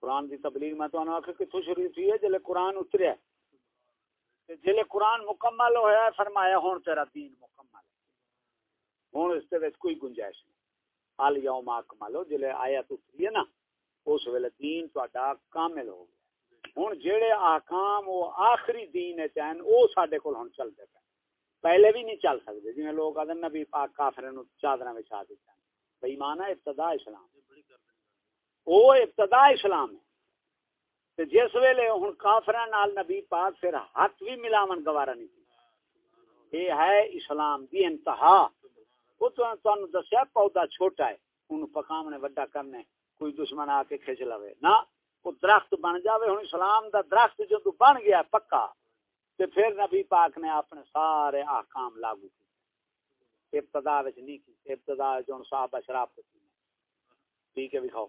قرآن دی تبلیغ میں تو انہوں آکھے کتھو شروع تھی ہے، جلے قرآن اتریا ہے۔ جلے قرآن مکمل ہویا ہے، فرمایا ہون تیرا دین مکمل ہے۔ ہون اس تے کوئی گنجائش نہیں۔ آل یوم اکملو جلے آیت اتری ہے نا، اس ویلے دین تو اڈا کامل ہو گیا۔ ہون جیڑے آکام وہ آخری دین ہے چاہن وہ ساڑے کل ہون چل دے گا پہلے بھی نہیں چل سکتے جی لوگ آدھے نبی پاک کافر چادر بچھا دیتا بھائی مانا ابتدا اسلام۔ وہ ابتدا اسلام ہے۔ جس ویلے ہوں کافر نبی پاک پھر ہاتھ بھی ملاون گوارا نہیں یہ ہے اسلام دی انتہا۔ وہ تو دسیا پودا چھوٹا ہے پکام نے وڈا کرنے کوئی دشمن آ کے کھچ لو نہ، وہ درخت بن جاوے۔ ہوں اسلام دا درخت جو تو بن گیا پکا۔ تے پھر نبی پاک نے اپنے سارے احکام لاگو کی ابتدا وچ نہیں کی، ابتدا جو صاحب شراب تے ٹھیک ہے کھاؤ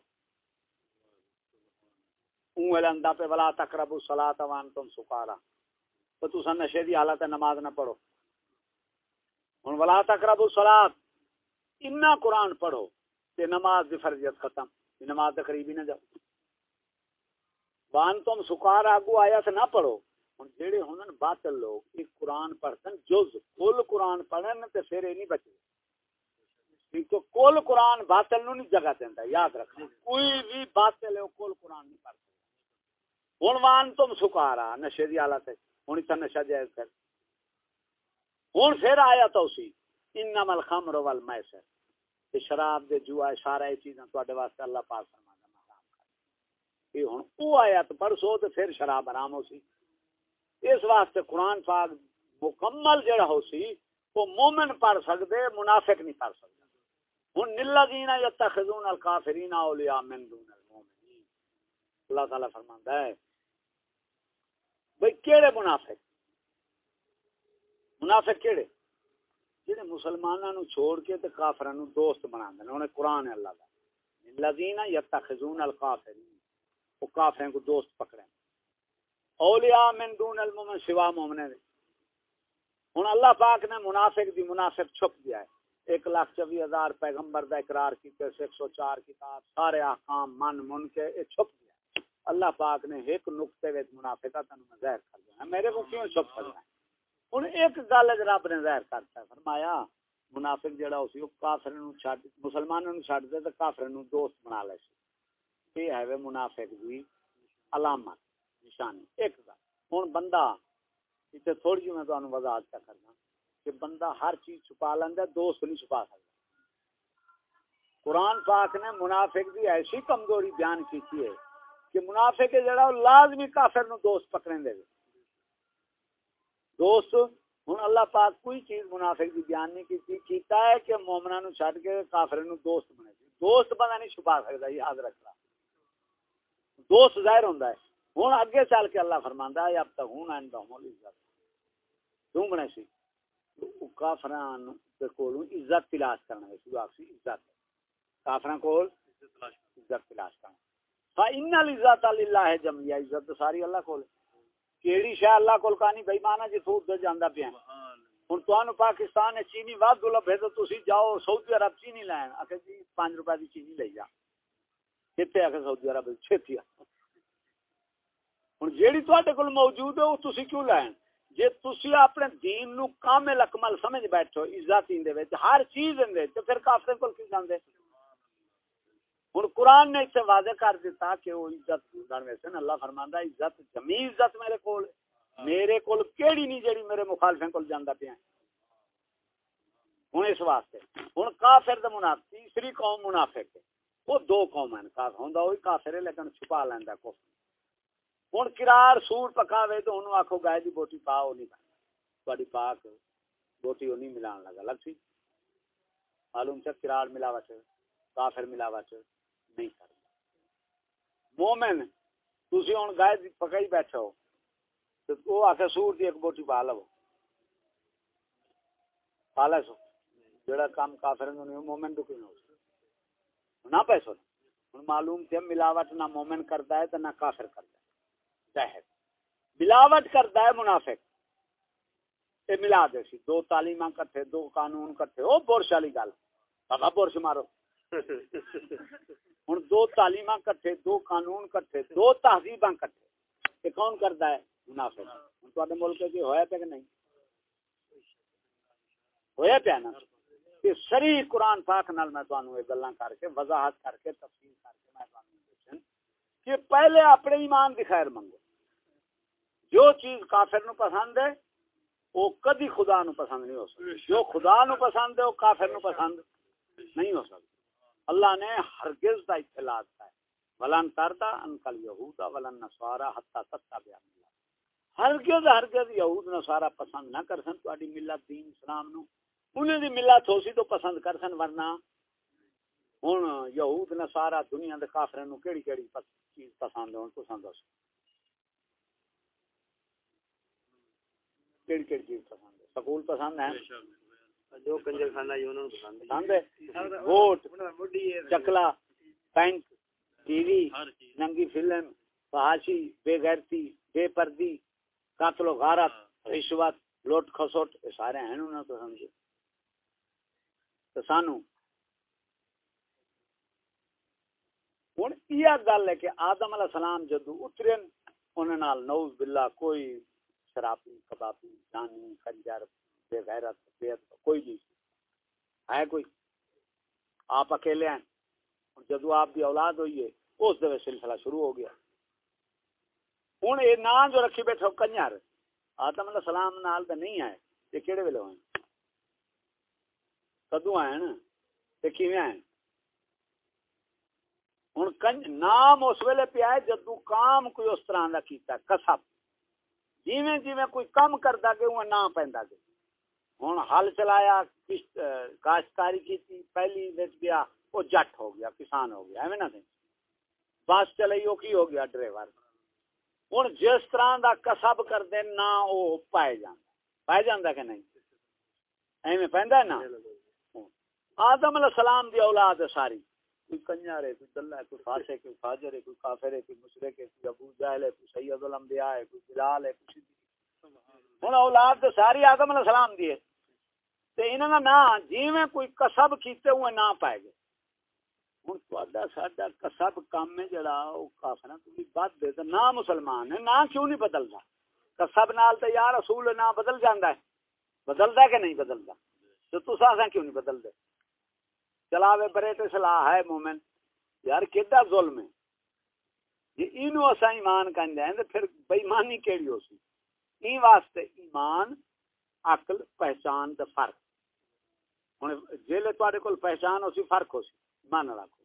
اون لندا پہ ولا تقربوا الصلاۃ وانتم سکارا۔ تو تساں نشے دی حالت نماز نہ پڑھو۔ ہن ولا تقربوا الصلاۃ۔ اتنا قرآن پڑھو تے نماز دی فرضیت ختم نماز دے قریب ہی نہ جاؤ۔ وان تم سکار آگو آیا سے نہ پڑھو، ہن جڑے ہونن باطل لوگ، ایک قرآن پڑھن جز، کل قرآن پڑھن تے پھر نہیں بچے۔ تو کل قرآن باطل نو نہیں جگہ دیندا، یاد رکھنا۔ کوئی بھی باطل ہے کل قرآن نہیں پڑھ سکتا۔ ہن وان تم سکارا نشے دی حالت ہے۔ ہن تے نشہ جائز کر۔ ہن پھر آیا تو اسی انما الخمر والمیسر۔ کہ شراب دے جوا سارا یہ چیزاں تواڈے واسطے اللہ پاک فرماندا حرام کر یہ ہن او آیت پڑھو تے پھر شراب حرام ہو سی اس واسطے قرآن پاک مکمل جڑا ہو سی وہ مومن پڑھ سکدے، منافق نہیں پڑھ سکدا ہن للذین یتخذون الکافرین اولیاء من دون المؤمنین۔ اللہ تعالی فرماندا ہے، بھئی کیڑے منافق؟ منافق کیڑے؟ جہاں مسلمانوں چھوڑ کے تے کافراں نو دوست بنا دے انہیں قرآن ہے اللہ دا۔ الذین یتخذون الکافرین وہ کافروں کو دوست پکڑے۔ اولیاء من دون المؤمن سوا مومنے دے۔ ہن اللہ پاک نے منافق دی منافق چھپ دیا ہے۔ ایک لاکھ چوبی ہزار پیغمبر دا اقرار کیتے، ایک سو چار کتاب، سارے احکام من من کے یہ چھپ دیا اللہ پاک نے ایک نقطے وچ منافقہ تنوں ظاہر کر دیا میرے کو کیوں چھپ کرنا ہے۔ ہوں ایک گل رب نے ظاہر کرتا ہے فرمایا منافق جڑا ہو سی وہ کافر نو چھڈ مسلمانوں نو چھڈ دے تے کافر نو دوست بنا لے سی یہ ہے وہ منافق دی علامت نشانی ایک گل ہن بندہ اتنے تھوڑی جی میں تمہیں وضاحت کیا کرنا کہ بندہ ہر چیز چھپا لینا دوست نہیں چھپا سکتا قرآن پاک نے منافق دی ایسی کمزوری بیان کی ہے کہ منافق جڑا لازمی کافر نو دوست پکڑیں دے دوست ہوں اللہ پاک کوئی چیز منافق کی بیان نہیں کی کیتا ہے کہ مومنا نو چھڈ کے کافر نو دوست بنے دوست بندہ نہیں چھپا سکتا یاد رکھنا۔ دوست ظاہر ہوندا ہے۔ ہوں اگے چل کے اللہ فرماندا ہے، اب تک ہوں این دہمول عزت۔ کیوں بنے سی؟ کافران دے کولوں عزت تلاش کرنا ہے سو آکسی عزت۔ کافراں کول عزت تلاش۔ کرنا۔ فإن العزت للہ جمعیہ عزت ساری اللہ کول کیڑی شاہ اللہ کول کانی جی سود دے جاندا پیا ہن تانوں پاکستان چینی تو تسی جاؤ سعودی عرب چینی لین اکھے جی 5 روپے دی چینی لے جا۔ کتے اکھے سعودی عرب؟ چھتی ہن جیڑی تواڈے کول موجود ہے او تسی کیوں لین جے تسی اپنے دین نو کامل اکمل سمجھ بیٹھو عزت دین دے وچ ہر چیز دے تے پھر کافر کول کی جاندے؟ ہوں قرآن نے اسے واضح کر دیتا کہ وہ عزت ویسے اللہ فرماندا عزت جمی عزت میرے کول میرے کول کیڑی نہیں جیڑی میرے مخالفین کول جاندا پیا ہوں اس واسطے ہوں کافر دا منافق، تیسری قوم منافق ہے۔ وہ دو قوم ہیں، کافر ہوندا وہی کافر ہے، لیکن چھپا لیندا کو ہوں کرار سور پکاوے تو انہوں آکھو گائے دی بوٹی پا وہ نہیں تھوڑی پاک بوٹی وہ نہیں ملان لگا، لگ سی۔ معلوم سے کرار ملاوٹ، کافر ملاوٹ۔ نہیں کرتا۔ مومن تھی ہوں گائے پکائی بیٹھے ہو تو وہ آخر سور کی ایک بوٹی پا لو۔ پا لے سو جڑا کام کافر مومن تو کیوں نہ پیسو ہوں معلوم تھے، ملاوٹ نہ مومن کرتا ہے تو نہ کافر کرتا ہے۔ ظاہر ملاوٹ کرتا ہے منافق۔ یہ ملا دے سی۔ دو تعلیم کٹھے، دو قانون کٹھے۔ وہ برش والی گل۔ بابا برش مارو۔ ہوں دو تعلیم کٹھے، دو قانون کٹھے، دو تہذیب کٹھے۔ یہ کون کرتا ہے؟ منافع تے ملک کی ہوا پہ کہ نہیں؟ ہوا پیا نا؟ سری قرآن پاک نال میں یہ گلا کر کے، وضاحت کر کے، تفصیل کر کے میں کہ پہلے اپنے ایمان کی خیر منگو۔ جو چیز کافر نو پسند ہے وہ کدی خدا نو پسند نہیں ہو سکتی۔ جو خدا نو پسند ہے وہ کافر نو پسند نہیں ہو سکتا اللہ نے ہرگز کا اطلاع ہے۔ ولن تردا انکل یہودا ولن نسوارا حتا تتا بیان ہرگز ہرگز یہود نسوارا پسند نہ کر سن تہاڈی ملت دین اسلام نو۔ انہیں دی ملت ہو سی تو پسند کر سن ورنہ ہن یہود نسوارا دنیا دے کافرن نو کیڑی کیڑی چیز پسند ہون پسند ہو کیڑی کیڑی چیز پسند ہے، سکول پسند ہے جو کنجر خانہ ہی انہوں پسند پسند ہے؟ ووٹ چکلا بینک ٹی وی ننگی فلم فحاشی بے غیرتی بے پردی قاتل و غارت رشوت لوٹ خسوٹ یہ سارے ہیں انہوں تو سمجھے تو سانو ہوں یہ گل ہے کہ آدم علیہ السلام جدو اترن انہوں نے نوز باللہ کوئی شرابی کبابی جانی خنجر بے غیرت بے کوئی نہیں ہے کوئی؟ آپ اکیلے ہیں جدو آپ کی اولاد ہوئی ہے، اس دے سلسلہ شروع ہو گیا۔ ہوں یہ نام جو رکھی بیٹھے کنجر آدم علیہ السلام نال تو نہیں آئے۔ یہ کہڑے ویلے ہوئے؟ کدو آئے نا؟ کیویں آئے؟ ہوں نام اس ویلے پیا جدو کام کوئی اس طرح کا کیتا، کسب۔ جیویں جیویں کوئی کم کرتا گیا وہ نام پہنتا گیا۔ ہوں ہل چلایا کاشتکاری کی پہلی بچ گیا وہ جٹ ہو گیا کسان ہو گیا ایویں نہ بس چلائی وہ کی ہو گیا ڈرائیور۔ ہوں جس طرح کا کسب کرتے نہ وہ پائے جانا پائے جانا کہ نہیں؟ ایویں پہنتا نا؟ آدم علیہ السلام دی اولاد ہے ساری۔ کوئی کنجر ہے کوئی دلہ ہے کوئی فاسق ہے کوئی فاجر ہے کوئی کافر ہے کوئی مشرک ہے کوئی ابو جہل ہے کوئی سید الانبیاء ہے کوئی بلال ہے کوئی ہن اولاد تو ساری آدم علیہ السلام دی ہے۔ تے انہاں دا نا جویں کوئی کسب کیتے ہوئے نہ پائے گے ہن تہاڈا ساڈا کسب کام ہے جڑا او کافراں تو بھی بد دے تے نہ مسلمان ہے نہ کیوں نہیں بدلدا؟ کسب نال تے یا رسول نہ بدل جاندا ہے۔ بدلدا کہ نہیں بدلدا؟ تو تساں کیوں نہیں بدل دے چلاوے برے تے صلاح ہے مومن۔ یار کیدا ظلم ہے؟ یہ اینو اسا ایمان کہندے ہیں تے پھر بے ایمانی کیڑی ہو سی این واسطے ایمان، عقل، پہچان دا فرق۔ ہن جیلے تواڈے کول پہچان ہو سی، فرق ہو سی مان رکھو۔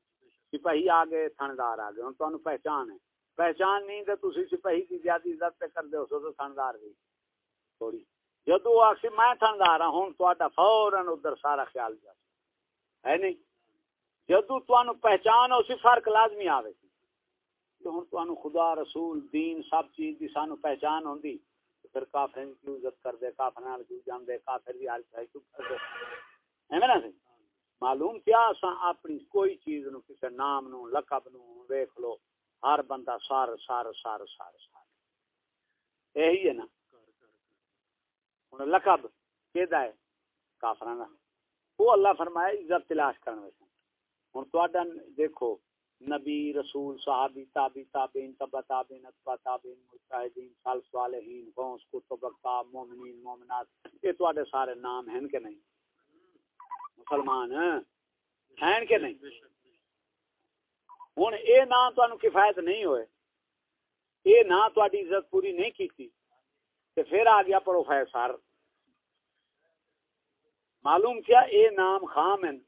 سپاہی آ گئے تھندار آ گئے ہن تانوں پہچان ہے۔ پہچان نہیں تے تسی سپاہی کی زیادہ عزت تے کردے ہو سو تو تھندار بھی تھوڑی۔ جدو آخسی میں تھندار ہوں ہن تواڈا فورن ادھر سارا خیال جا ہے نہیں؟ جدو تمہیں پہچان اسی فرق لازمی آئے تو ہوں تمہیں خدا، رسول، دین، سب چیز کی سانو پہچان ہوندی۔ پھر کافر کیوں عزت کر دے کافر نال کیوں جان دے کافر بھی حال چاہے کیوں کر دے ایویں نہ سی معلوم کیا اساں اپنی کوئی چیز نو، کسے نام نو، لقب نو دیکھ لو، ہر بندہ سار سار سار سار سار۔ یہی ہے نا۔ ہن لقب کیدا ہے؟ کافراں دا۔ وہ اللہ فرمایا عزت تلاش کرنے میں ہوں تا دیکھو، نبی، رسول، صحابی، تابی تابین تبا تابین اتبا تابین مجاہدین سال صالحین، غوث کتب اقتاب مومنین، مومنات۔ یہ تو سارے نام ہیں کہ نہیں؟ مسلمان ہیں کہ نہیں؟ ہوں اے نام تو کفایت نہیں ہوئے، اے نہ تاری عزت پوری نہیں کی پھر آ گیا پروفیسر۔ معلوم کیا اے نام خام ہیں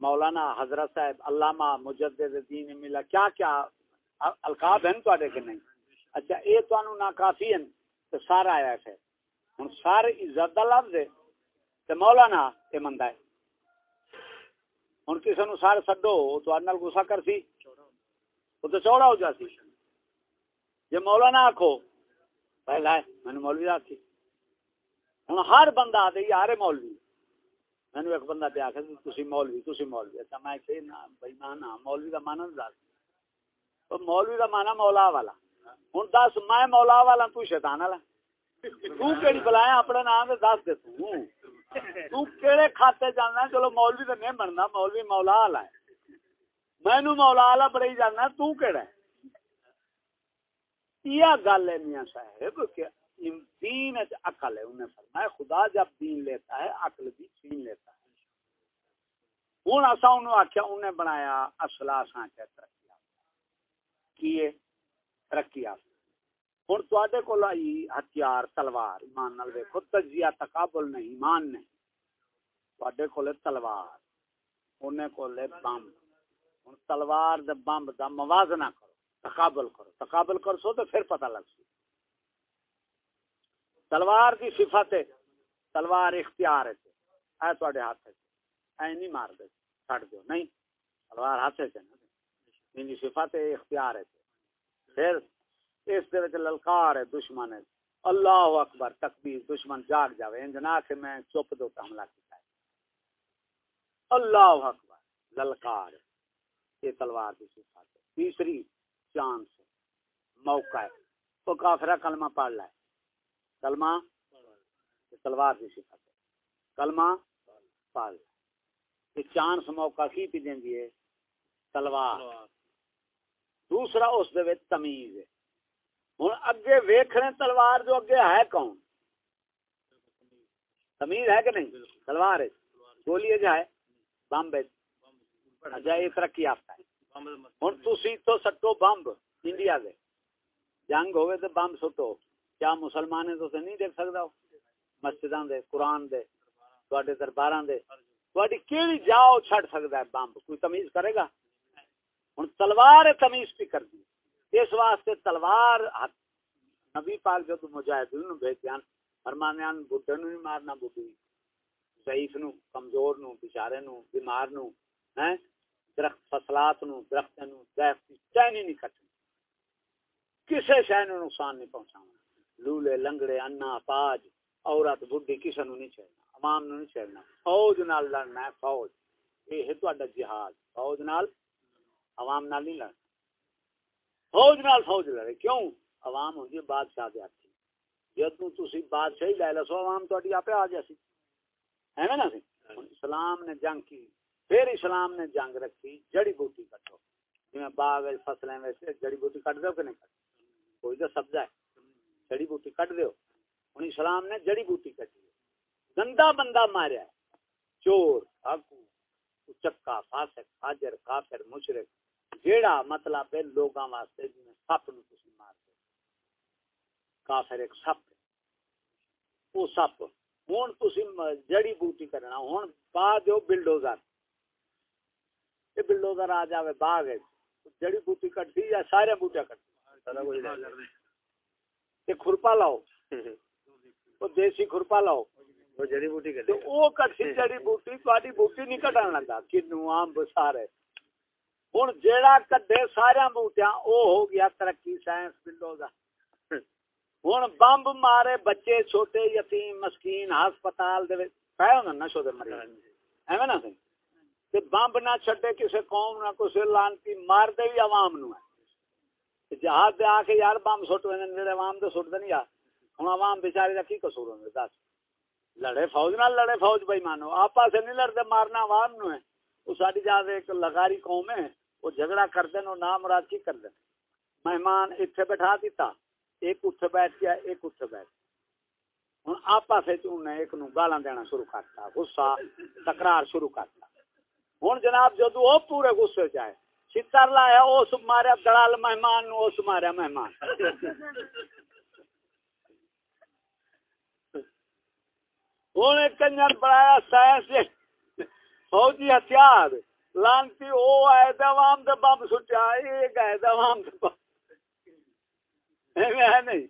مولانا حضرت صاحب علامہ مجدد دین ملا، کیا کیا القاب ہیں تو کہ نہیں؟ اچھا اے تو انو ناکافی ہیں تو سارا آیا ہے۔ ہن سارے عزت دا لفظ ہے، تے مولانا تے مندا ہے۔ ہن کسے نو سارے سڈو تو ان نال غصہ وہ تو چوڑا ہو جاتی جے مولانا آکھو پہلا ہے میں نے مولوی آکھی ہن ہر بندہ آ یار مولوی مینو ایک بندہ پہ آخر مولوی تھی مولوی اچھا میں کہ بھائی مانا مولوی کا مانا دس تو مولوی کا مانا مولا والا ہوں دس میں مولا والا تو شیطان والا تو کہڑی بلایا اپنے نام دس دے تو۔ کہڑے کھاتے جانا چلو مولوی تو نہیں بننا مولوی مولا والا ہے۔ مینو مولا والا بڑے جانا تو کہڑا ہے؟ یہ گل ہے میاں صاحب کیا دین عقل ہے، انہیں فرمایا خدا جب دین لیتا ہے، عقل بھی چھین لیتا ہے۔ ہوں اصا انہوں آخیا انہیں بنایا اصلا سانچا ترقی کیے؟ ترقی ہوں تے کو آئی ہتھیار، تلوار۔ ایمان نال دیکھو تجزیہ، تقابل نہیں ایمان نہیں تے کو تلوار انہیں کو بمب ہوں تلوار دے بمب دا موازنہ کرو، تقابل کرو۔ تقابل کر سو تو پھر پتہ لگ سو تلوار کی صفت ہے، تلوار اختیار ہے۔ اے تواڈے ہاتھ ہے، اے نہیں مار دے، چھڈ دیو۔ نہیں، تلوار ہاتھ ہے۔ نا میری صفت ہے اختیار ہے۔ پھر اس دے وچ للکار ہے دشمن ہے۔ اللہ اکبر تکبیر دشمن جاگ جاوے۔ انج نہ کہ میں چپ دو حملہ کیتا ہے۔ اللہ اکبر للکار یہ تلوار کی صفت ہے۔ تیسری چانس موقع ہے۔ تو کافرہ کلمہ پڑھ لائے کلمہ تلوار کی صفت ہے۔ کلمہ پال یہ چانس موقع کی پی دیں گے تلوار۔ دوسرا اس دے تمیز ہے۔ ہوں اگے ویکھنے تلوار جو اگے ہے کون؟ تمیز ہے کہ نہیں؟ تلوار ہے۔ گولی ہے۔ بمب اچھا یہ ترقی یافتہ ہے۔ ہوں تھی تو سٹو بمب انڈیا دے۔ جنگ ہوئے تو بمب سٹو۔ کیا مسلمان تو نہیں دیکھ سکتا مسجد دے، قرآن دے تے دربار دے۔ کیڑی جاؤ چھڑ سکتا ہے بمب؟ کوئی تمیز کرے گا؟ ہوں تلوار تمیز بھی کر دی۔ اس واسطے تلوار نبی پاک جو مجاہدین بھیجان فرمانے بڈھے نو نہیں مارنا، بڈھی ضعیف نو، کمزور نو، بچارے نو، بیمار نو، ہیں؟ درخت فصلات نو، درخت نو، درخت چینی نہیں کٹنی۔ کسے شے نو نقصان نہیں پہنچانا لولے، لنگڑے، انا پاج عورت، بڈھی، کسے نو نہیں چھڑنا عوام نو نہیں چھڑنا فوج نال لڑنا ہے، فوج۔ یہ ہے تہاڈا جہاد۔ فوج نال عوام نال نہیں لڑنا۔ فوج نال فوج لڑے۔ کیوں؟ عوام ہوندی بادشاہ دے ہاتھ جدو تھی بادشاہی لے لو سو عوام تاری آپ آ جاسی۔ ہے نا سی اسلام نے جنگ کی، پھر اسلام نے جنگ رکھی، جڑی بوٹی کٹو۔ جی باغ فصلیں ویسے، جڑی بوٹی کٹ دو کہ نہیں کٹ؟ کوئی تو سبزہ ہے۔ جڑی بوٹی کٹ دو ہوں اسلام نے جڑی بوٹی کٹی۔ گندا بندہ ماریا چور آگو چکا، فاسق حاجر کافر مشرق جیڑا مطلب ہے لوگاں واسطے جی سپ نو تسی مار دو کافر ایک سپ وہ سپ۔ ہوں تھی جڑی بوٹی کرنا ہوں پا دو بلڈوزر۔ یہ بلڈوزر آ جائے باغ جڑی بوٹی کٹتی یا سارے بوٹے کٹتی خرپا لاؤ۔ وہ دیسی خرپا لاؤ۔ جڑی بوٹی وہ کٹی جڑی بوٹی تاری بوٹی نہیں کٹن لگا۔ کنو آم سارے ہوں جیڑا کٹے سارے بوٹیا وہ ہو گیا ترقی سائنس بلڈوزر ہوں بمب مارے بچے چھوٹے یتیم مسکین ہسپتال دے پہ ہوں نشو دے مریض۔ ایویں نہ سی تے بمب نہ چھڈے کسے قوم نہ کسے لانتی مار دے بھی عوام نو ہے۔ جہاز دے آ کے یار بمب سٹ وے جڑے عوام دے سٹ دے نہیں یار۔ ہن عوام بیچارے دا کی قصور ہوندا؟ دس۔ لڑے فوج نال لڑے فوج بھائی مانو آپا سے نہیں لڑتے مارنا عوام نو ہے۔ وہ ساری جہاز ایک لگاری قوم ہے، وہ جھگڑا کرتے نو نام مراد کی کر دیں مہمان اتنے بٹھا دیتا، ایک اٹھ بیٹھ گیا، ایک اٹھ بیٹھ ہوں آپس ایک نو گالا دینا شروع کرتا گسا تکرار شروع کرتا۔ ہوں جناب جدو وہ پورے گسے جائے چتر لایا، اس ماریا دڑال مہمان نو اس ماریا مہمان۔ ہوں ایک کنجر بڑایا سائنس فوجی ہتھیار، لانتی وہ آئے عوام دے بم سٹیا یہ گئے عوام دے بم۔ نہیں۔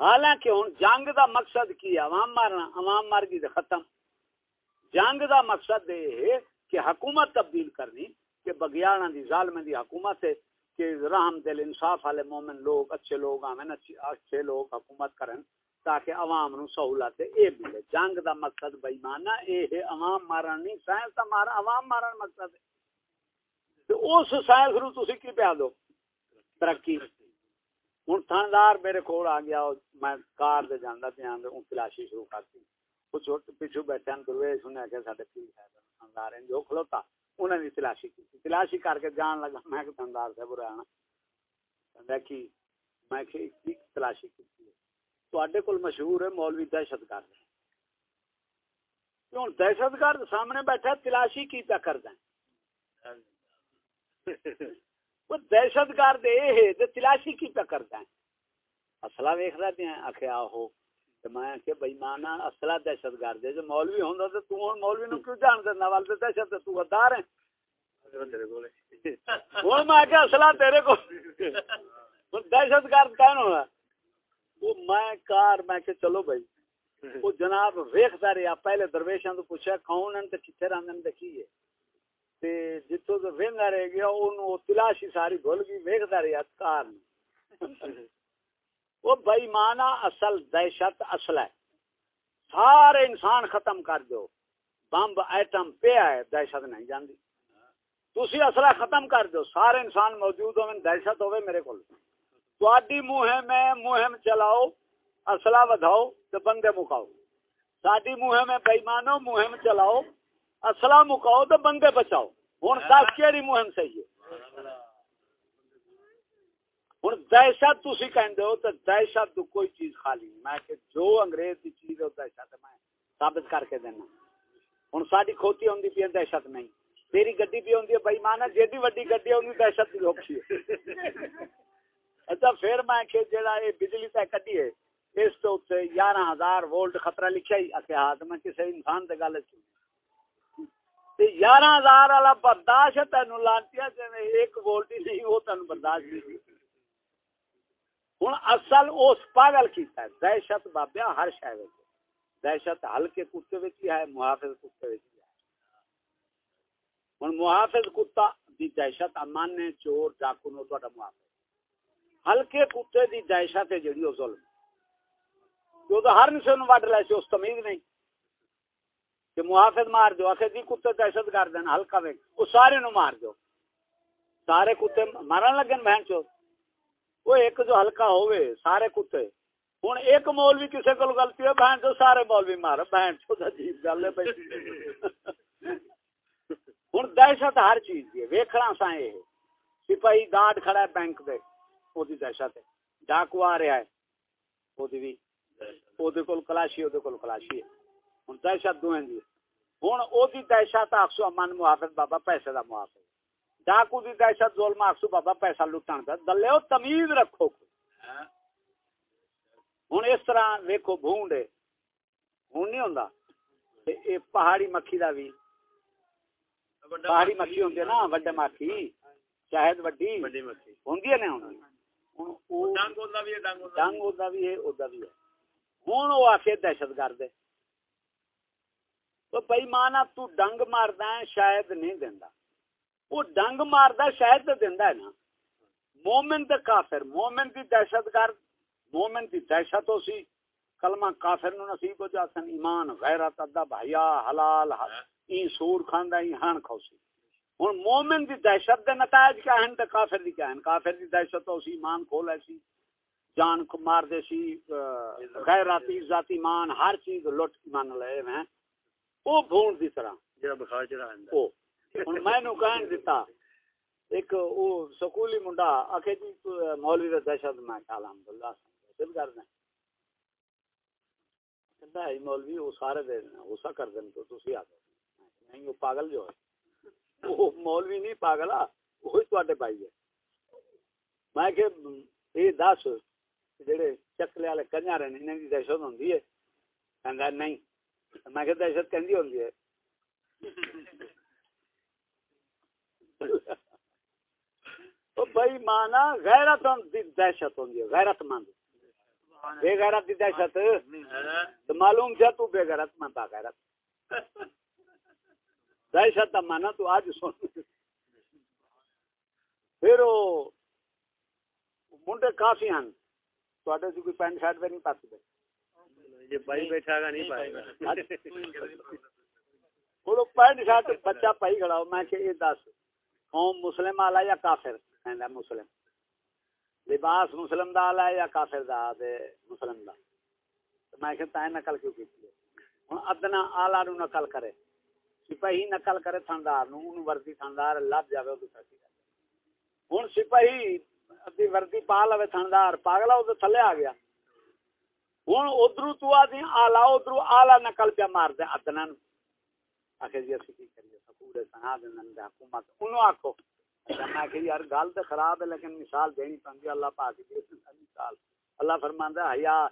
حالانکہ ہوں جنگ دا مقصد کی عوام مارنا، عوام مار گئی ختم۔ جنگ دا مقصد یہ کہ حکومت تبدیل کرنی، کہ بگیاڑا دی ظالم دی حکومت ہے، کہ رحم دل، انصاف والے مومن لوگ، اچھے لوگ، آمین، اچھے لوگ حکومت کرن۔ تاکہ عوام نو سہولت اے ملے۔ جنگ دا مقصد بے ایمانا اے ہے، عوام مارن نہیں، سائنس دا مار، عوام مارن مقصد ہے تو اس سائنس نو تسی کی پیا دو؟ ترقی۔ ہوں تھاندار میرے کو آ گیا، میں کار سے جانا پیا ہاں، تلاشی شروع کرتی کچھ پچھو بیٹھے درویش انہیں کہ سارے پیر تھاندار جو کھلوتا۔ انہیں بھی تلاشی کی تلاشی کر کے جان لگا، میں کہ تھاندار سے برا آنا دیکھی میں تلاشی کی تے کول مشہور ہے مولوی دہشت گرد۔ دہشت گرد سامنے بیٹھا تلاشی کی پیا کر دیں وہ دہشت گرد یہ تلاشی کی پہ کرتا ہے۔ اصلا ویخ رہے ہیں آخیا ہو میں کہ بھائی مانا اصلا دہشت گرد ہے۔ جو مولوی ہوں تو تو ہوں مولوی نو کیوں جان دینا وال دہشت تو ہے ہوں میں کہ اصلا تیرے کو دہشت گرد کہن ہونا؟ وہ میں کار میں کہ چلو بھائی۔ وہ جناب ویختا رہا پہلے درویشاں تو پوچھا کون ہیں کتنے رہتے ہیں دیکھیے جتوں تو وہدا رہ گیا اونوں تلاشی ساری بھول گئی ویکھدا رہیا کار۔ وہ بے مانا اصل دہشت اصل ہے۔ سارے انسان ختم کر دو۔ بمب ایٹم پہ ہے دہشت نہیں جاندی۔ تسی اصلہ ختم کر دو۔ سارے انسان موجود ہوئے دہشت ہوئے میرے کو تواڈی مہم میں مہم چلاؤ اصلہ ودھاؤ تو بندے مکاؤ۔ ساری مہم میں بےمانو مہم چلاؤ اصلا مکاؤ تو بندے بچاؤ۔ ہوں دس کہڑی مہم صحیح ہے؟ ہن دہشت تھی کہتے ہو تو دہشت تو کوئی چیز خالی نہیں۔ میں کہ جو انگریز کی چیز ہے دہشت میں ثابت کر کے دینا۔ ہوں ساری کھوتی آتی پی دہشت نہیں۔ تیری گڈی بھی آتی ہے بھائی مانا وڈی گڈی آئی دہشت دی بھی اوکھی اچھا پھر میں کہ جہاں یہ بجلی تے کٹی ہے، اس تو گیارہ ہزار وولٹ خطرہ لکھا ہی آخر ہاں میں کسی انسان سے گل گیارہ ہزار والا برداشت ہے تین لانتی ایک وولٹ ہی نہیں، وہ تین برداشت نہیں ہوں اصل اس پاگل کیتا ہے، دہشت بابیا ہر شہر دہشت ہلکے کتے بھی ہے، محافظ کتے بھی ہے۔ ہوں محافظ کتا دی دہشت امان چور، ڈاکو نو تا محافظ۔ ہلکے کتے دی دہشت ہے جیڑی وہ ظلم۔ جو تو ہر نسے نو وڈ لے اس تمیز نہیں۔ کہ محافظ مار دو آخر جی کتے دہشت کر دینا ہلکا ویک وہ سارے نو مار دو سارے کتے مارن لگن بہن چو۔ وہ ایک جو ہلکا ہوئے سارے کتے۔ ہوں ایک مولوی کسی کو غلطی ہے، بہن چو سارے مولوی مار۔ بہن چو عجیب گل ہے ہوں دہشت ہر چیز کی ویکھنا سا یہ۔ سپاہی گارڈ کھڑا ہے بینک دے۔ وہ دہشت ہے ڈاکو آ رہا ہے وہ بھی وہ کلاشی وہ کلاشی ہے ہوں دہشت دو جی ہوں وہ دہشت آخسو امن محافظ بابا پیسے کا محافظ ڈاکو دی دہشت ظلم آخسو بابا پیسہ لٹن کا دلے تمیز رکھو ہوں اس طرح ویکو بھونڈ ہوں نہیں ہوں پہاڑی مکھی کا بھی پہاڑی مکھی ہوں نا وڈے مکھی شاید وڈی ہوں بھی ہے ہوں وہ آ کے دہشت گرد بھائی مانا تو ڈنگ ماردا ہے شاید نہیں دینا وہ ڈنگ ماردا شاید تو دینا ہے نا۔ مومن تے کافر مومن دی دہشت گرد مومن دی دہشت ہو سی۔ کلمہ کافر نو نصیب ہو جاسن ایمان غیرت ادب حیا حلال این سور کھاندا ای ہن کھوسی۔ ہن مومن دی دہشت دے نتائج کیا ہیں تے کافر دی کیا ہیں؟ کافر دی دہشت ہو سی ایمان کھول ایسی جان کو مار دے سی غیرت عزت ایمان ہر چیز لٹ مان لے ہیں۔ او بھون دی طرح۔ جڑا بخار چڑھا او۔ ہن میں نو کہن دیتا ایک او سکولی منڈا اکھے جی مولوی دا دہشت میں الحمدللہ سب کر دیں کہندا ہے مولوی او سارے دے غصہ کر دین تو تسی آ نہیں وہ پاگل جو ہے۔ وہ مولوی نہیں پاگل آ وہی تواڈے بھائی ہے۔ میں کہ اے دس جڑے چکلے والے کنجا رہے انہاں دی دہشت ہوندی ہے۔ کہندا نہیں۔ میں کہ دہشت کہندی ہوندی ہے۔ تو بھائی مانا غیرت دہشت ہوندی ہے غیرت مند۔ بے غیرت دی دہشت۔ تو معلوم تھا تو بے غیرت با غیرت۔ دا مانا تو آج سن۔ پھر وہ منڈے کافی ہیں کوئی پینٹ شرٹ پہ نہیں پاتے بچہ پائی کھڑا ہو میں کہ دس قوم مسلم والا یا کافر؟ مسلم۔ لباس مسلم دا والا یا کافر دا؟ مسلم دا۔ میں کہ تائیں نقل کیوں کی ہن ادنا اعلی نو نقل کرے۔ سپاہی نقل کرے تھندار نو اون وردی تھندار لب جاوے او دوسرا سچی ہن سپاہی ادی وردی پا لوے تھندار پاگلا او تے تھلے آ گیا ہوں ادھر تو آدھی آلہ ادھر آلہ نقل پہ مار دے ادنا آخر جی اسی کی کریے سکوڑے سنا دیں حکومت انہوں آکھو میں کہ یار گل تو خراب ہے لیکن مثال دینی پندی اللہ پاک دی مثال اللہ فرماندا ہے حیا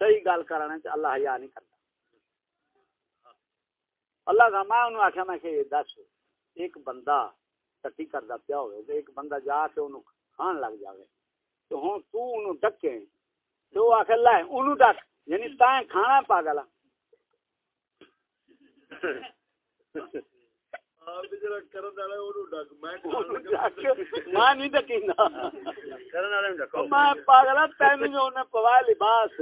صحیح گل کرنے تے اللہ حیا نہیں کرتا اللہ کا میں انہوں آخیا میں کہ دس ایک بندہ ٹٹی کردا پیا ہوئے ایک بندہ جا کے انہوں کھان لگ جاوے۔ تو ہوں تو انہوں ڈکے۔ تو آخر لائے انہوں ڈک۔ یعنی تائیں کھانا پاگل پاگل تین پوایا لباس۔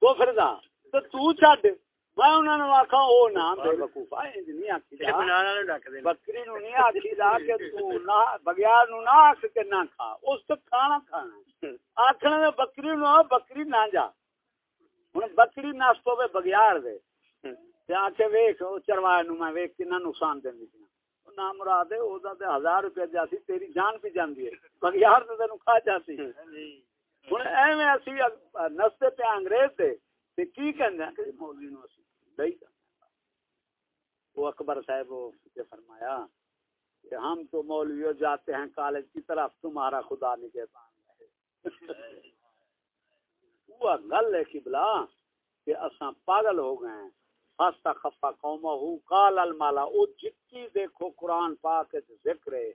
تو پھر تو میں انہوں نے آخا وہ نام بے وقوفا نہیں آخی بکری نو نہیں آخی دا کہ بگیار نو نہ آخ کے نہ کھا اس تو کھانا کھانا آخر بکری نو بکری نہ جا ہوں بکری نس پوے بگیار دے چروایا نو میں کنا نقصان دینی نام مراد ہے او دا تے ہزار روپے جاسی تیری جان بھی جاندی ہے بغیار تے تینوں کھا جاسی ہن ایویں اسی نستے پہ انگریز دے تے کی کہندے کہ مولوی نو اسی دئی وہ اکبر صاحب نے فرمایا کہ ہم تو مولویوں جاتے ہیں کالج کی طرف، تمہارا خدا نگہبان ہے۔ وہ گل ہے قبلہ کہ اساں پاگل ہو گئے ہیں۔ خاصا خفا قوم ہو کال المالا او جتی دیکھو قرآن پاک ذکر ہے،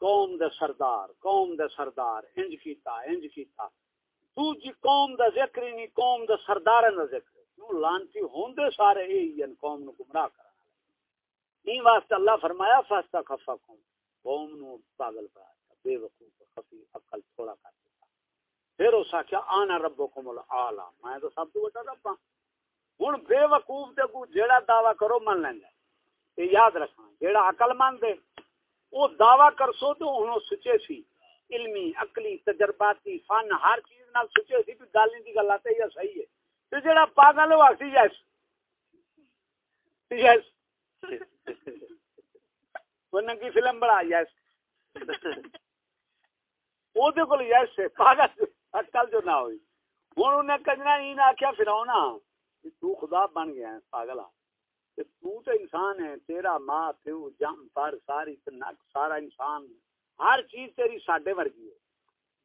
قوم دے سردار، قوم دے سردار، انج کیتا انج کیتا۔ تو جی قوم دا ذکر نہیں، قوم دا سردار دا ذکر۔ لانتی ہوندے سارے یہی ان یعنی قوم نو گمراہ کرنا این واسطے اللہ فرمایا، فاستا خفا قوم قوم نو پاگل بنا بے وقوف، خفی، عقل، تھوڑا کر دیتا پھر اس آخیا آنا ربکم العالی، میں تو سب تو بڑا رب ہوں ہوں بے وقوف تے کو جیڑا دعوی کرو، من لینا یہ یاد رکھنا، جیڑا عقل مند ہے وہ دعوی کرسو تو انہوں سچے سی۔ علمی، عقلی، تجرباتی، فن، ہر چیز نال سچے سی کہ گل دی گل آتے یا صحیح ہے۔ تو پاگل ہوا سی یس یس وہ ننگی فلم بڑا یس وہ کول یس ہے، پاگل۔ اکل جو نہ ہوئی۔ ہوں انہیں کجنا ہی نہ آخیا تو خدا بن گیا ہے، پاگل تو تو انسان ہے، تیرا ماں، پیو، جم پر ساری نک، سارا انسان۔ ہر چیز تیری ساڈے ورگی ہے۔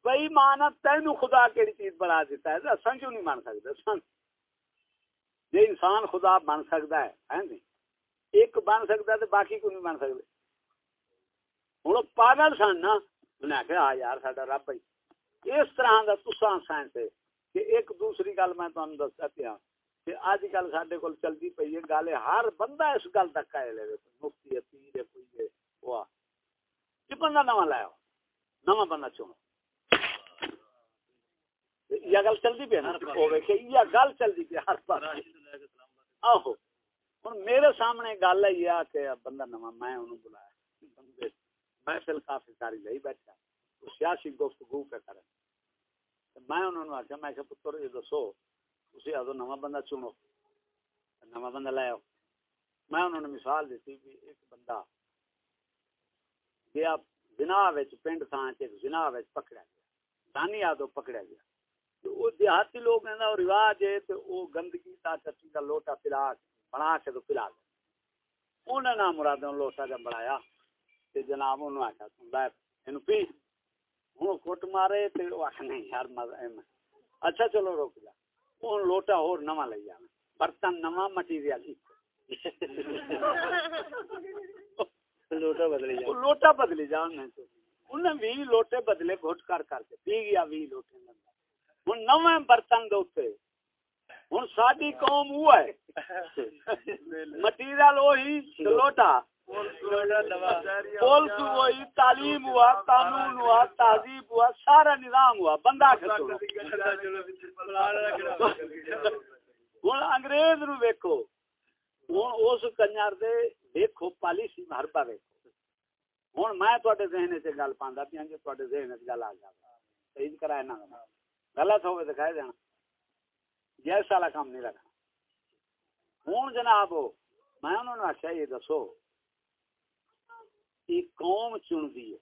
بئی مانا تینو خدا کیڑی چیز بنا دیتا ہے اصل کیوں نہیں مان سکتے جی انسان خدا بن سکتا ہے جی؟ ایک بن سکتا ہے تو باقی کیوں نہیں بن سکتے؟ ہوں پاگل سن نا۔ انہیں آخیا ہاں یار سا رب بھائی اس طرح کا تسا سائنس ہے کہ ایک دوسری گل میں تمہیں دس پیا کہ اج کل سڈے کو چلتی پی ہے، گل ہر بندہ اس گل تک آئے لے مفتی ہے پیر ہے کوئی ہے وہ کہ بندہ نواں لایا، نواں بندہ چنو یہ گل پی نا؟ یہ گل پی ہر پاس۔ آہو۔ میرے سامنے گل ہے کہ بندہ نواں میں بلایا۔ کافی ساری لئی بیٹھا۔ سیاسی گفتگو پہ کرے میں انہوں نے آخیا میں پتر یہ دسو تھی آدھو نواں بندہ چنو۔ نواں بندہ لے آؤ۔ میں انہوں نے مثال دیتی بھی ایک بندہ گیا پنڈ تھان جنا پکڑا گیا۔ دانی آدھو پکڑا گیا۔ وہ دیہاتی لوگ ہیں وہ رواج ہے تو وہ گندگی تا چچی کا لوٹا پلا بنا کے تو پلا دیا انہیں نہ مراد لوٹا جب جناب انہوں آخیا تم لے پی۔ ہوں کٹ مارے آخ نہیں یار مزہ اچھا چلو روک جا۔ ہوں لوٹا اور نواں لے جانا برتن نواں مٹیریل لوٹا بدلی جا لوٹا بدلی جا انہیں بھی لوٹے بدلے گھٹ کر کر کے۔ پی گیا بھی لوٹے ہوں نو برتن دے ہوں ساری قوم وہ ہے۔ مٹیریل وہی لوٹا۔ پولیس ہوئی تعلیم ہوا، قانون ہوا، تہذیب ہوا، سارا نظام ہوا، بندہ ہوں انگریز نو ویکو ہوں اس کنجر دے دیکھو پالیسی ہربا ویکو ہوں میں تے ذہن سے گل پہ پیا جی تے ذہن چ گل آ جائے صحیح کرائے نہ غلط ہوگی دکھائے دینا۔ جیس والا کام نہیں رکھنا۔ ہوں جناب میں انہوں نے آخیا، یہ دسو ایک قوم چن دی ہے۔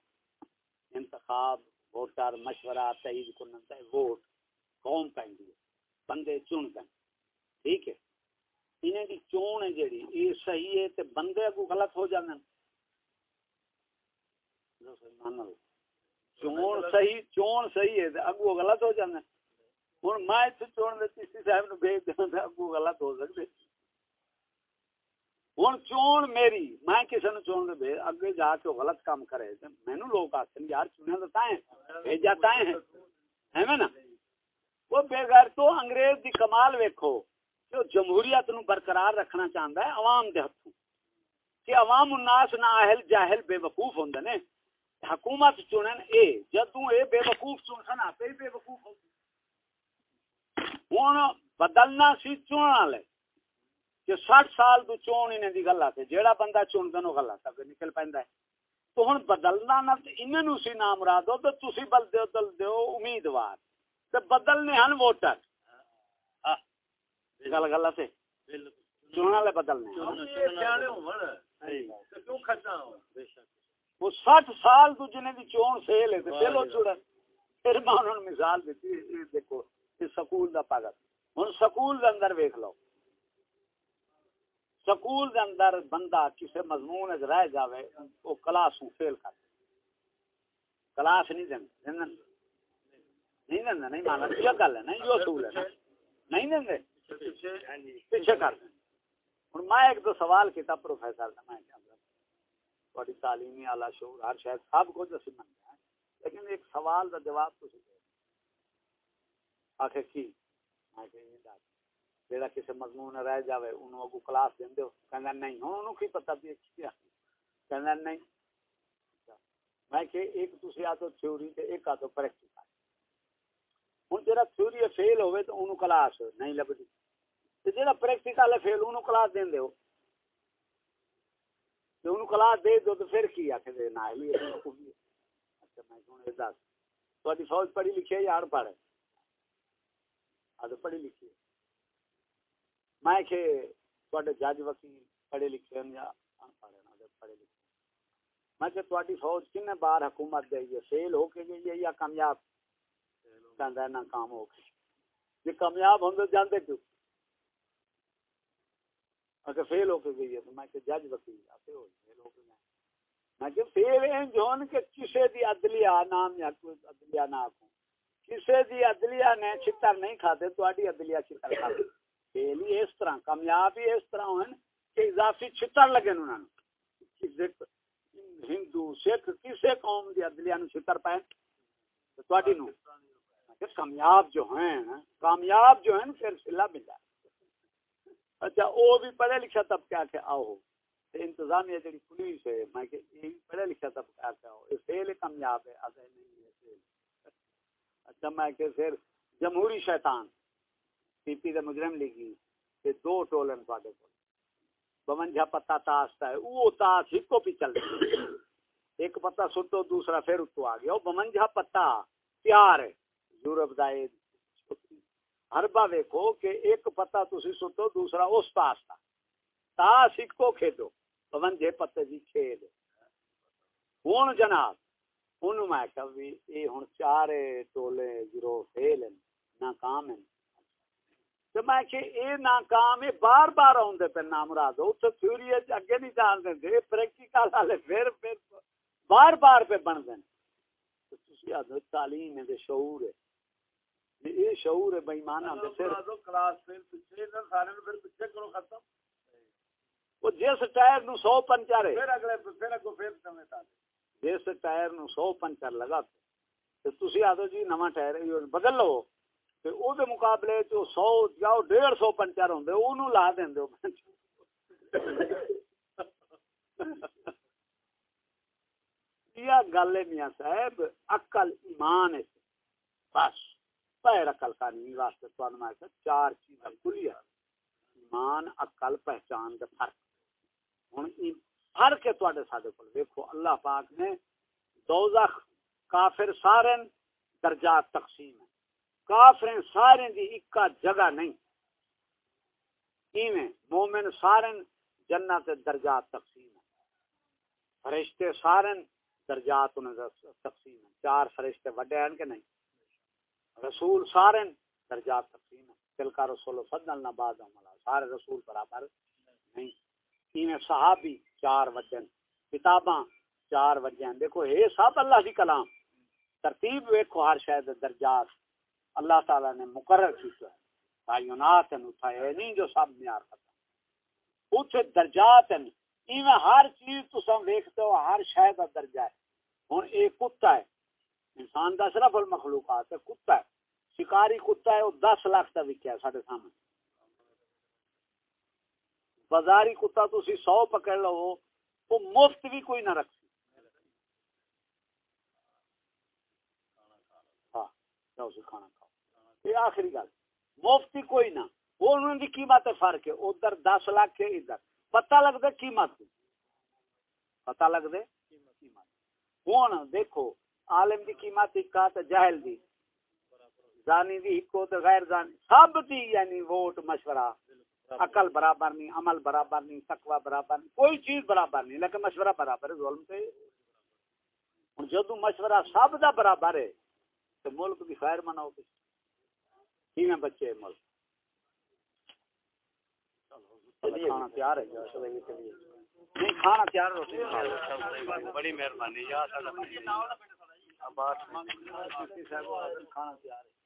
انتخاب، ووٹر، مشورہ تعید کرنا ہے ووٹ قوم پہ بندے چن دیں ٹھیک ہے۔ انہیں کی چون ہے جیڑی، یہ صحیح ہے تے بندے کو غلط ہو جاندے چون صحیح چون صحیح ہے اگو غلط ہو جاندے ہن میں تے چون دے سی صاحب نو بھیج دیاں تے اگو غلط ہو سکدے۔ ہوں چون میری، میں کسی نے چون دے اگے جا کے غلط کام کرے۔ مینو لوگ آتے یار چنیا تو تائیں بھیجا تائیں ہے نا؟ وہ بے گھر تو انگریز دی کمال ویکھو، جو جمہوریت نو برقرار رکھنا چاہتا ہے، عوام دے ہاتھوں کہ عوام الناس نہ اہل جاہل بے وقوف ہوندے نے۔ حکومت چنن اے جدوں اے بے وقوف چن سن آپ بے وقوف ہو۔ ہوں بدلنا سی چنن والے کہ سٹھ سال تو چون انہیں دی گل آتے جیڑا بندہ چون دنو گل آتا نکل پہندا ہے۔ تو ہن بدلنا نہ انہاں سی نام را دو تو تسی بل دیو دل دیو امیدوار۔ تے بدلنے ہن ووٹر۔ گل گل آتے چون والے بدلنے۔ وہ سٹھ سال تو جنہیں دی چون سیل ہے چلو چڑن پھر میں انہوں نے مثال دیتی دیکھو یہ سکول دا پاگل۔ ہوں سکول دے اندر ویکھ لو۔ سکول دے اندر بندہ مضمون رہ جاوے کلاس فیل کر کلاس نہیں نہیں۔ نہیں مانا کیا گل ہے نہیں جو اصول ہے۔ نہیں پیچھے کر میں ایک دو سوال کیا پروفیسر نے میں تھوڑی تعلیمی آلہ شعور، ہر شاید سب کچھ اسی من گیا لیکن ایک سوال کا جواب تو آخر کی؟ جہاں کسی مضمون رہ جائے انہوں اگو کلاس دیں کہ نہیں، ہوں انہوں کی پتہ بھی کیا کہ نہیں۔ میں کہ ایک دوسری آ تو تھیوری تے ایک آ تو پریکٹیکل ہوں جا تھیوری فیل ہوئے تو انہوں کلاس نہیں لبھی جا پریکٹیکل فیل، انہوں کلاس دیں دے دو پھر کی؟ اچھا میں سن دس۔ فوج پڑھی لکھی ہے پڑھ۔ پڑھی لکھی میں کہ جج وکیل پڑھے لکھے ہیں یا ان پڑھے لکھے میں کہ فوج بار حکومت دے فیل ہو کے گئی ہے یا کامیاب؟ کہہ ہو کے۔ یہ کامیاب ہوں تو کیوں؟ اگر فیل ہو کے گئی ہے تو میں کہ جج وکیل ہو فیل ہو کے گئے میں کہ فیل ہیں جون کہ کسے دی عدلیہ نام یا کوئی عدلیہ نہ آکھوں۔ کسے دی عدلیہ نے چھتر نہیں کھاتے تو آڈی عدلیہ چھتر کھاتے فیل ہی اس طرح کامیابی اس طرح ہوئے کہ اضافی چھتر لگے انہوں نے ہندو، سکھ، کسے قوم دی عدلیہ نو چھتر پائیں تو آڈی نو کامیاب جو ہیں، کامیاب جو ہیں، پھر سلا ملا۔ اچھا وہ بھی پڑھے لکھا تب کیا کہ آؤ انتظامیہ جڑی پولیس ہے، میں کہ یہ پڑھے لکھا تب کیا کہ آؤ۔ یہ فیل کامیاب ہے آگے نہیں ہے فیل اچھا میں کہ پھر جمہوری شیطان، پی پی دے مجرم لگی کہ دو ٹولن پاڑے کو بمنجھا پتا تاستا ہے وہ تاس ہی کو بھی چل رہی ایک پتا سٹو، دوسرا پھر اتو آ گیا۔ بمنجھا پتا پیار ہے۔ یورپ دا ہربا ویکو کہ ایک پتا تسی سٹو، دوسرا اس پاس تھا تا سکو کھیدو پون جے پتے دی کھید ہوں جناب ہوں میں کہ بھی یہ ہوں چار ٹولے گروہ فیل ناکام ہیں۔ تو میں کہ اے ناکام ہے، بار بار آدھے پہ نام مراد۔ اتنے تھیوری اگے نہیں جان دیں پریکٹیکل والے پھر پھر بار بار پہ بن گئے۔ تعلیم ہے شعور ہے۔ یہ شعور ہے بھائی مانا وہ جس ٹائر نو سو پنچر جس ٹائر نو سو پنچر لگا تھی آدھو جی نواں ٹائر بدل لو۔ او دے مقابلے جو سو جاؤ ڈیڑھ سو پنچر ہوں انہوں لا دیں دو یہ گل ہے میاں صاحب عقل ایمان ہے۔ بس۔ پیر عقل کرنی واسطے تو میں کہ چار چیزاں کھلی ہے ایمان، عقل، پہچان دے فرق۔ ہن فرق ہے تواڈے ساڈے کول دیکھو اللہ پاک نے دوزخ، کافر سارے درجات تقسیم ہے کافر سارے دی اکا جگہ نہیں۔ ایویں مومن سارے جنت درجات تقسیم ہے فرشتے سارے درجات تقسیم ہے چار فرشتے وڈے ہیں کہ نہیں؟ رسول سارے درجات تقسیم دل کا رسول فضل نہ بعد عملہ سارے رسول برابر نہیں۔ تین صحابی چار وجن کتاباں چار وجن دیکھو، یہ سب اللہ کی کلام۔ ترتیب ویکھو، ہر شاید درجات۔ اللہ تعالی نے مقرر کیتا ہے۔ تعینات ہیں، اتھا اٹھائے نہیں جو سب معیار کرتا۔ اتھے درجات ہیں۔ ایویں ہر چیز تو سم ویکھتے ہو، ہر شاید درجہ ہے۔ ہن ایک کتا ہے۔ انسان دا صرف المخلوقات ہے، کتا ہے۔ شکاری کتا ہے، وہ دس لاکھ کا وکیا ہے سارے سامنے۔ بازاری کتا تو اسی سو پکڑ لو، وہ مفت بھی کوئی نہ رکھ ہاں کھانا کھاؤ۔ یہ آخری گل۔ مفت کوئی نہ۔ وہ انہوں کی قیمت فرق ہے ادھر دس لاکھ ہے، ادھر۔ پتہ لگ دے قیمت۔ پتہ لگ دے قیمت۔ ہوں دیکھو عالم دی قیمت اکا تے جاہل دی۔ زانی دی اکو تے غیر زانی۔ سب دی یعنی ووٹ مشورہ۔ عقل برابر نہیں عمل برابر نہیں تقوی برابر نہیں کوئی چیز برابر نہیں لیکن مشورہ برابر ہے ظلم تے۔ ہوں جدو مشورہ سب دا برابر ہے تو ملک کی خیر مناؤ کی میں بچے ملک؟ کھانا تیار ہے۔ نہیں کھانا تیار روٹی بڑی مہربانی۔ کھانا تیار ہے۔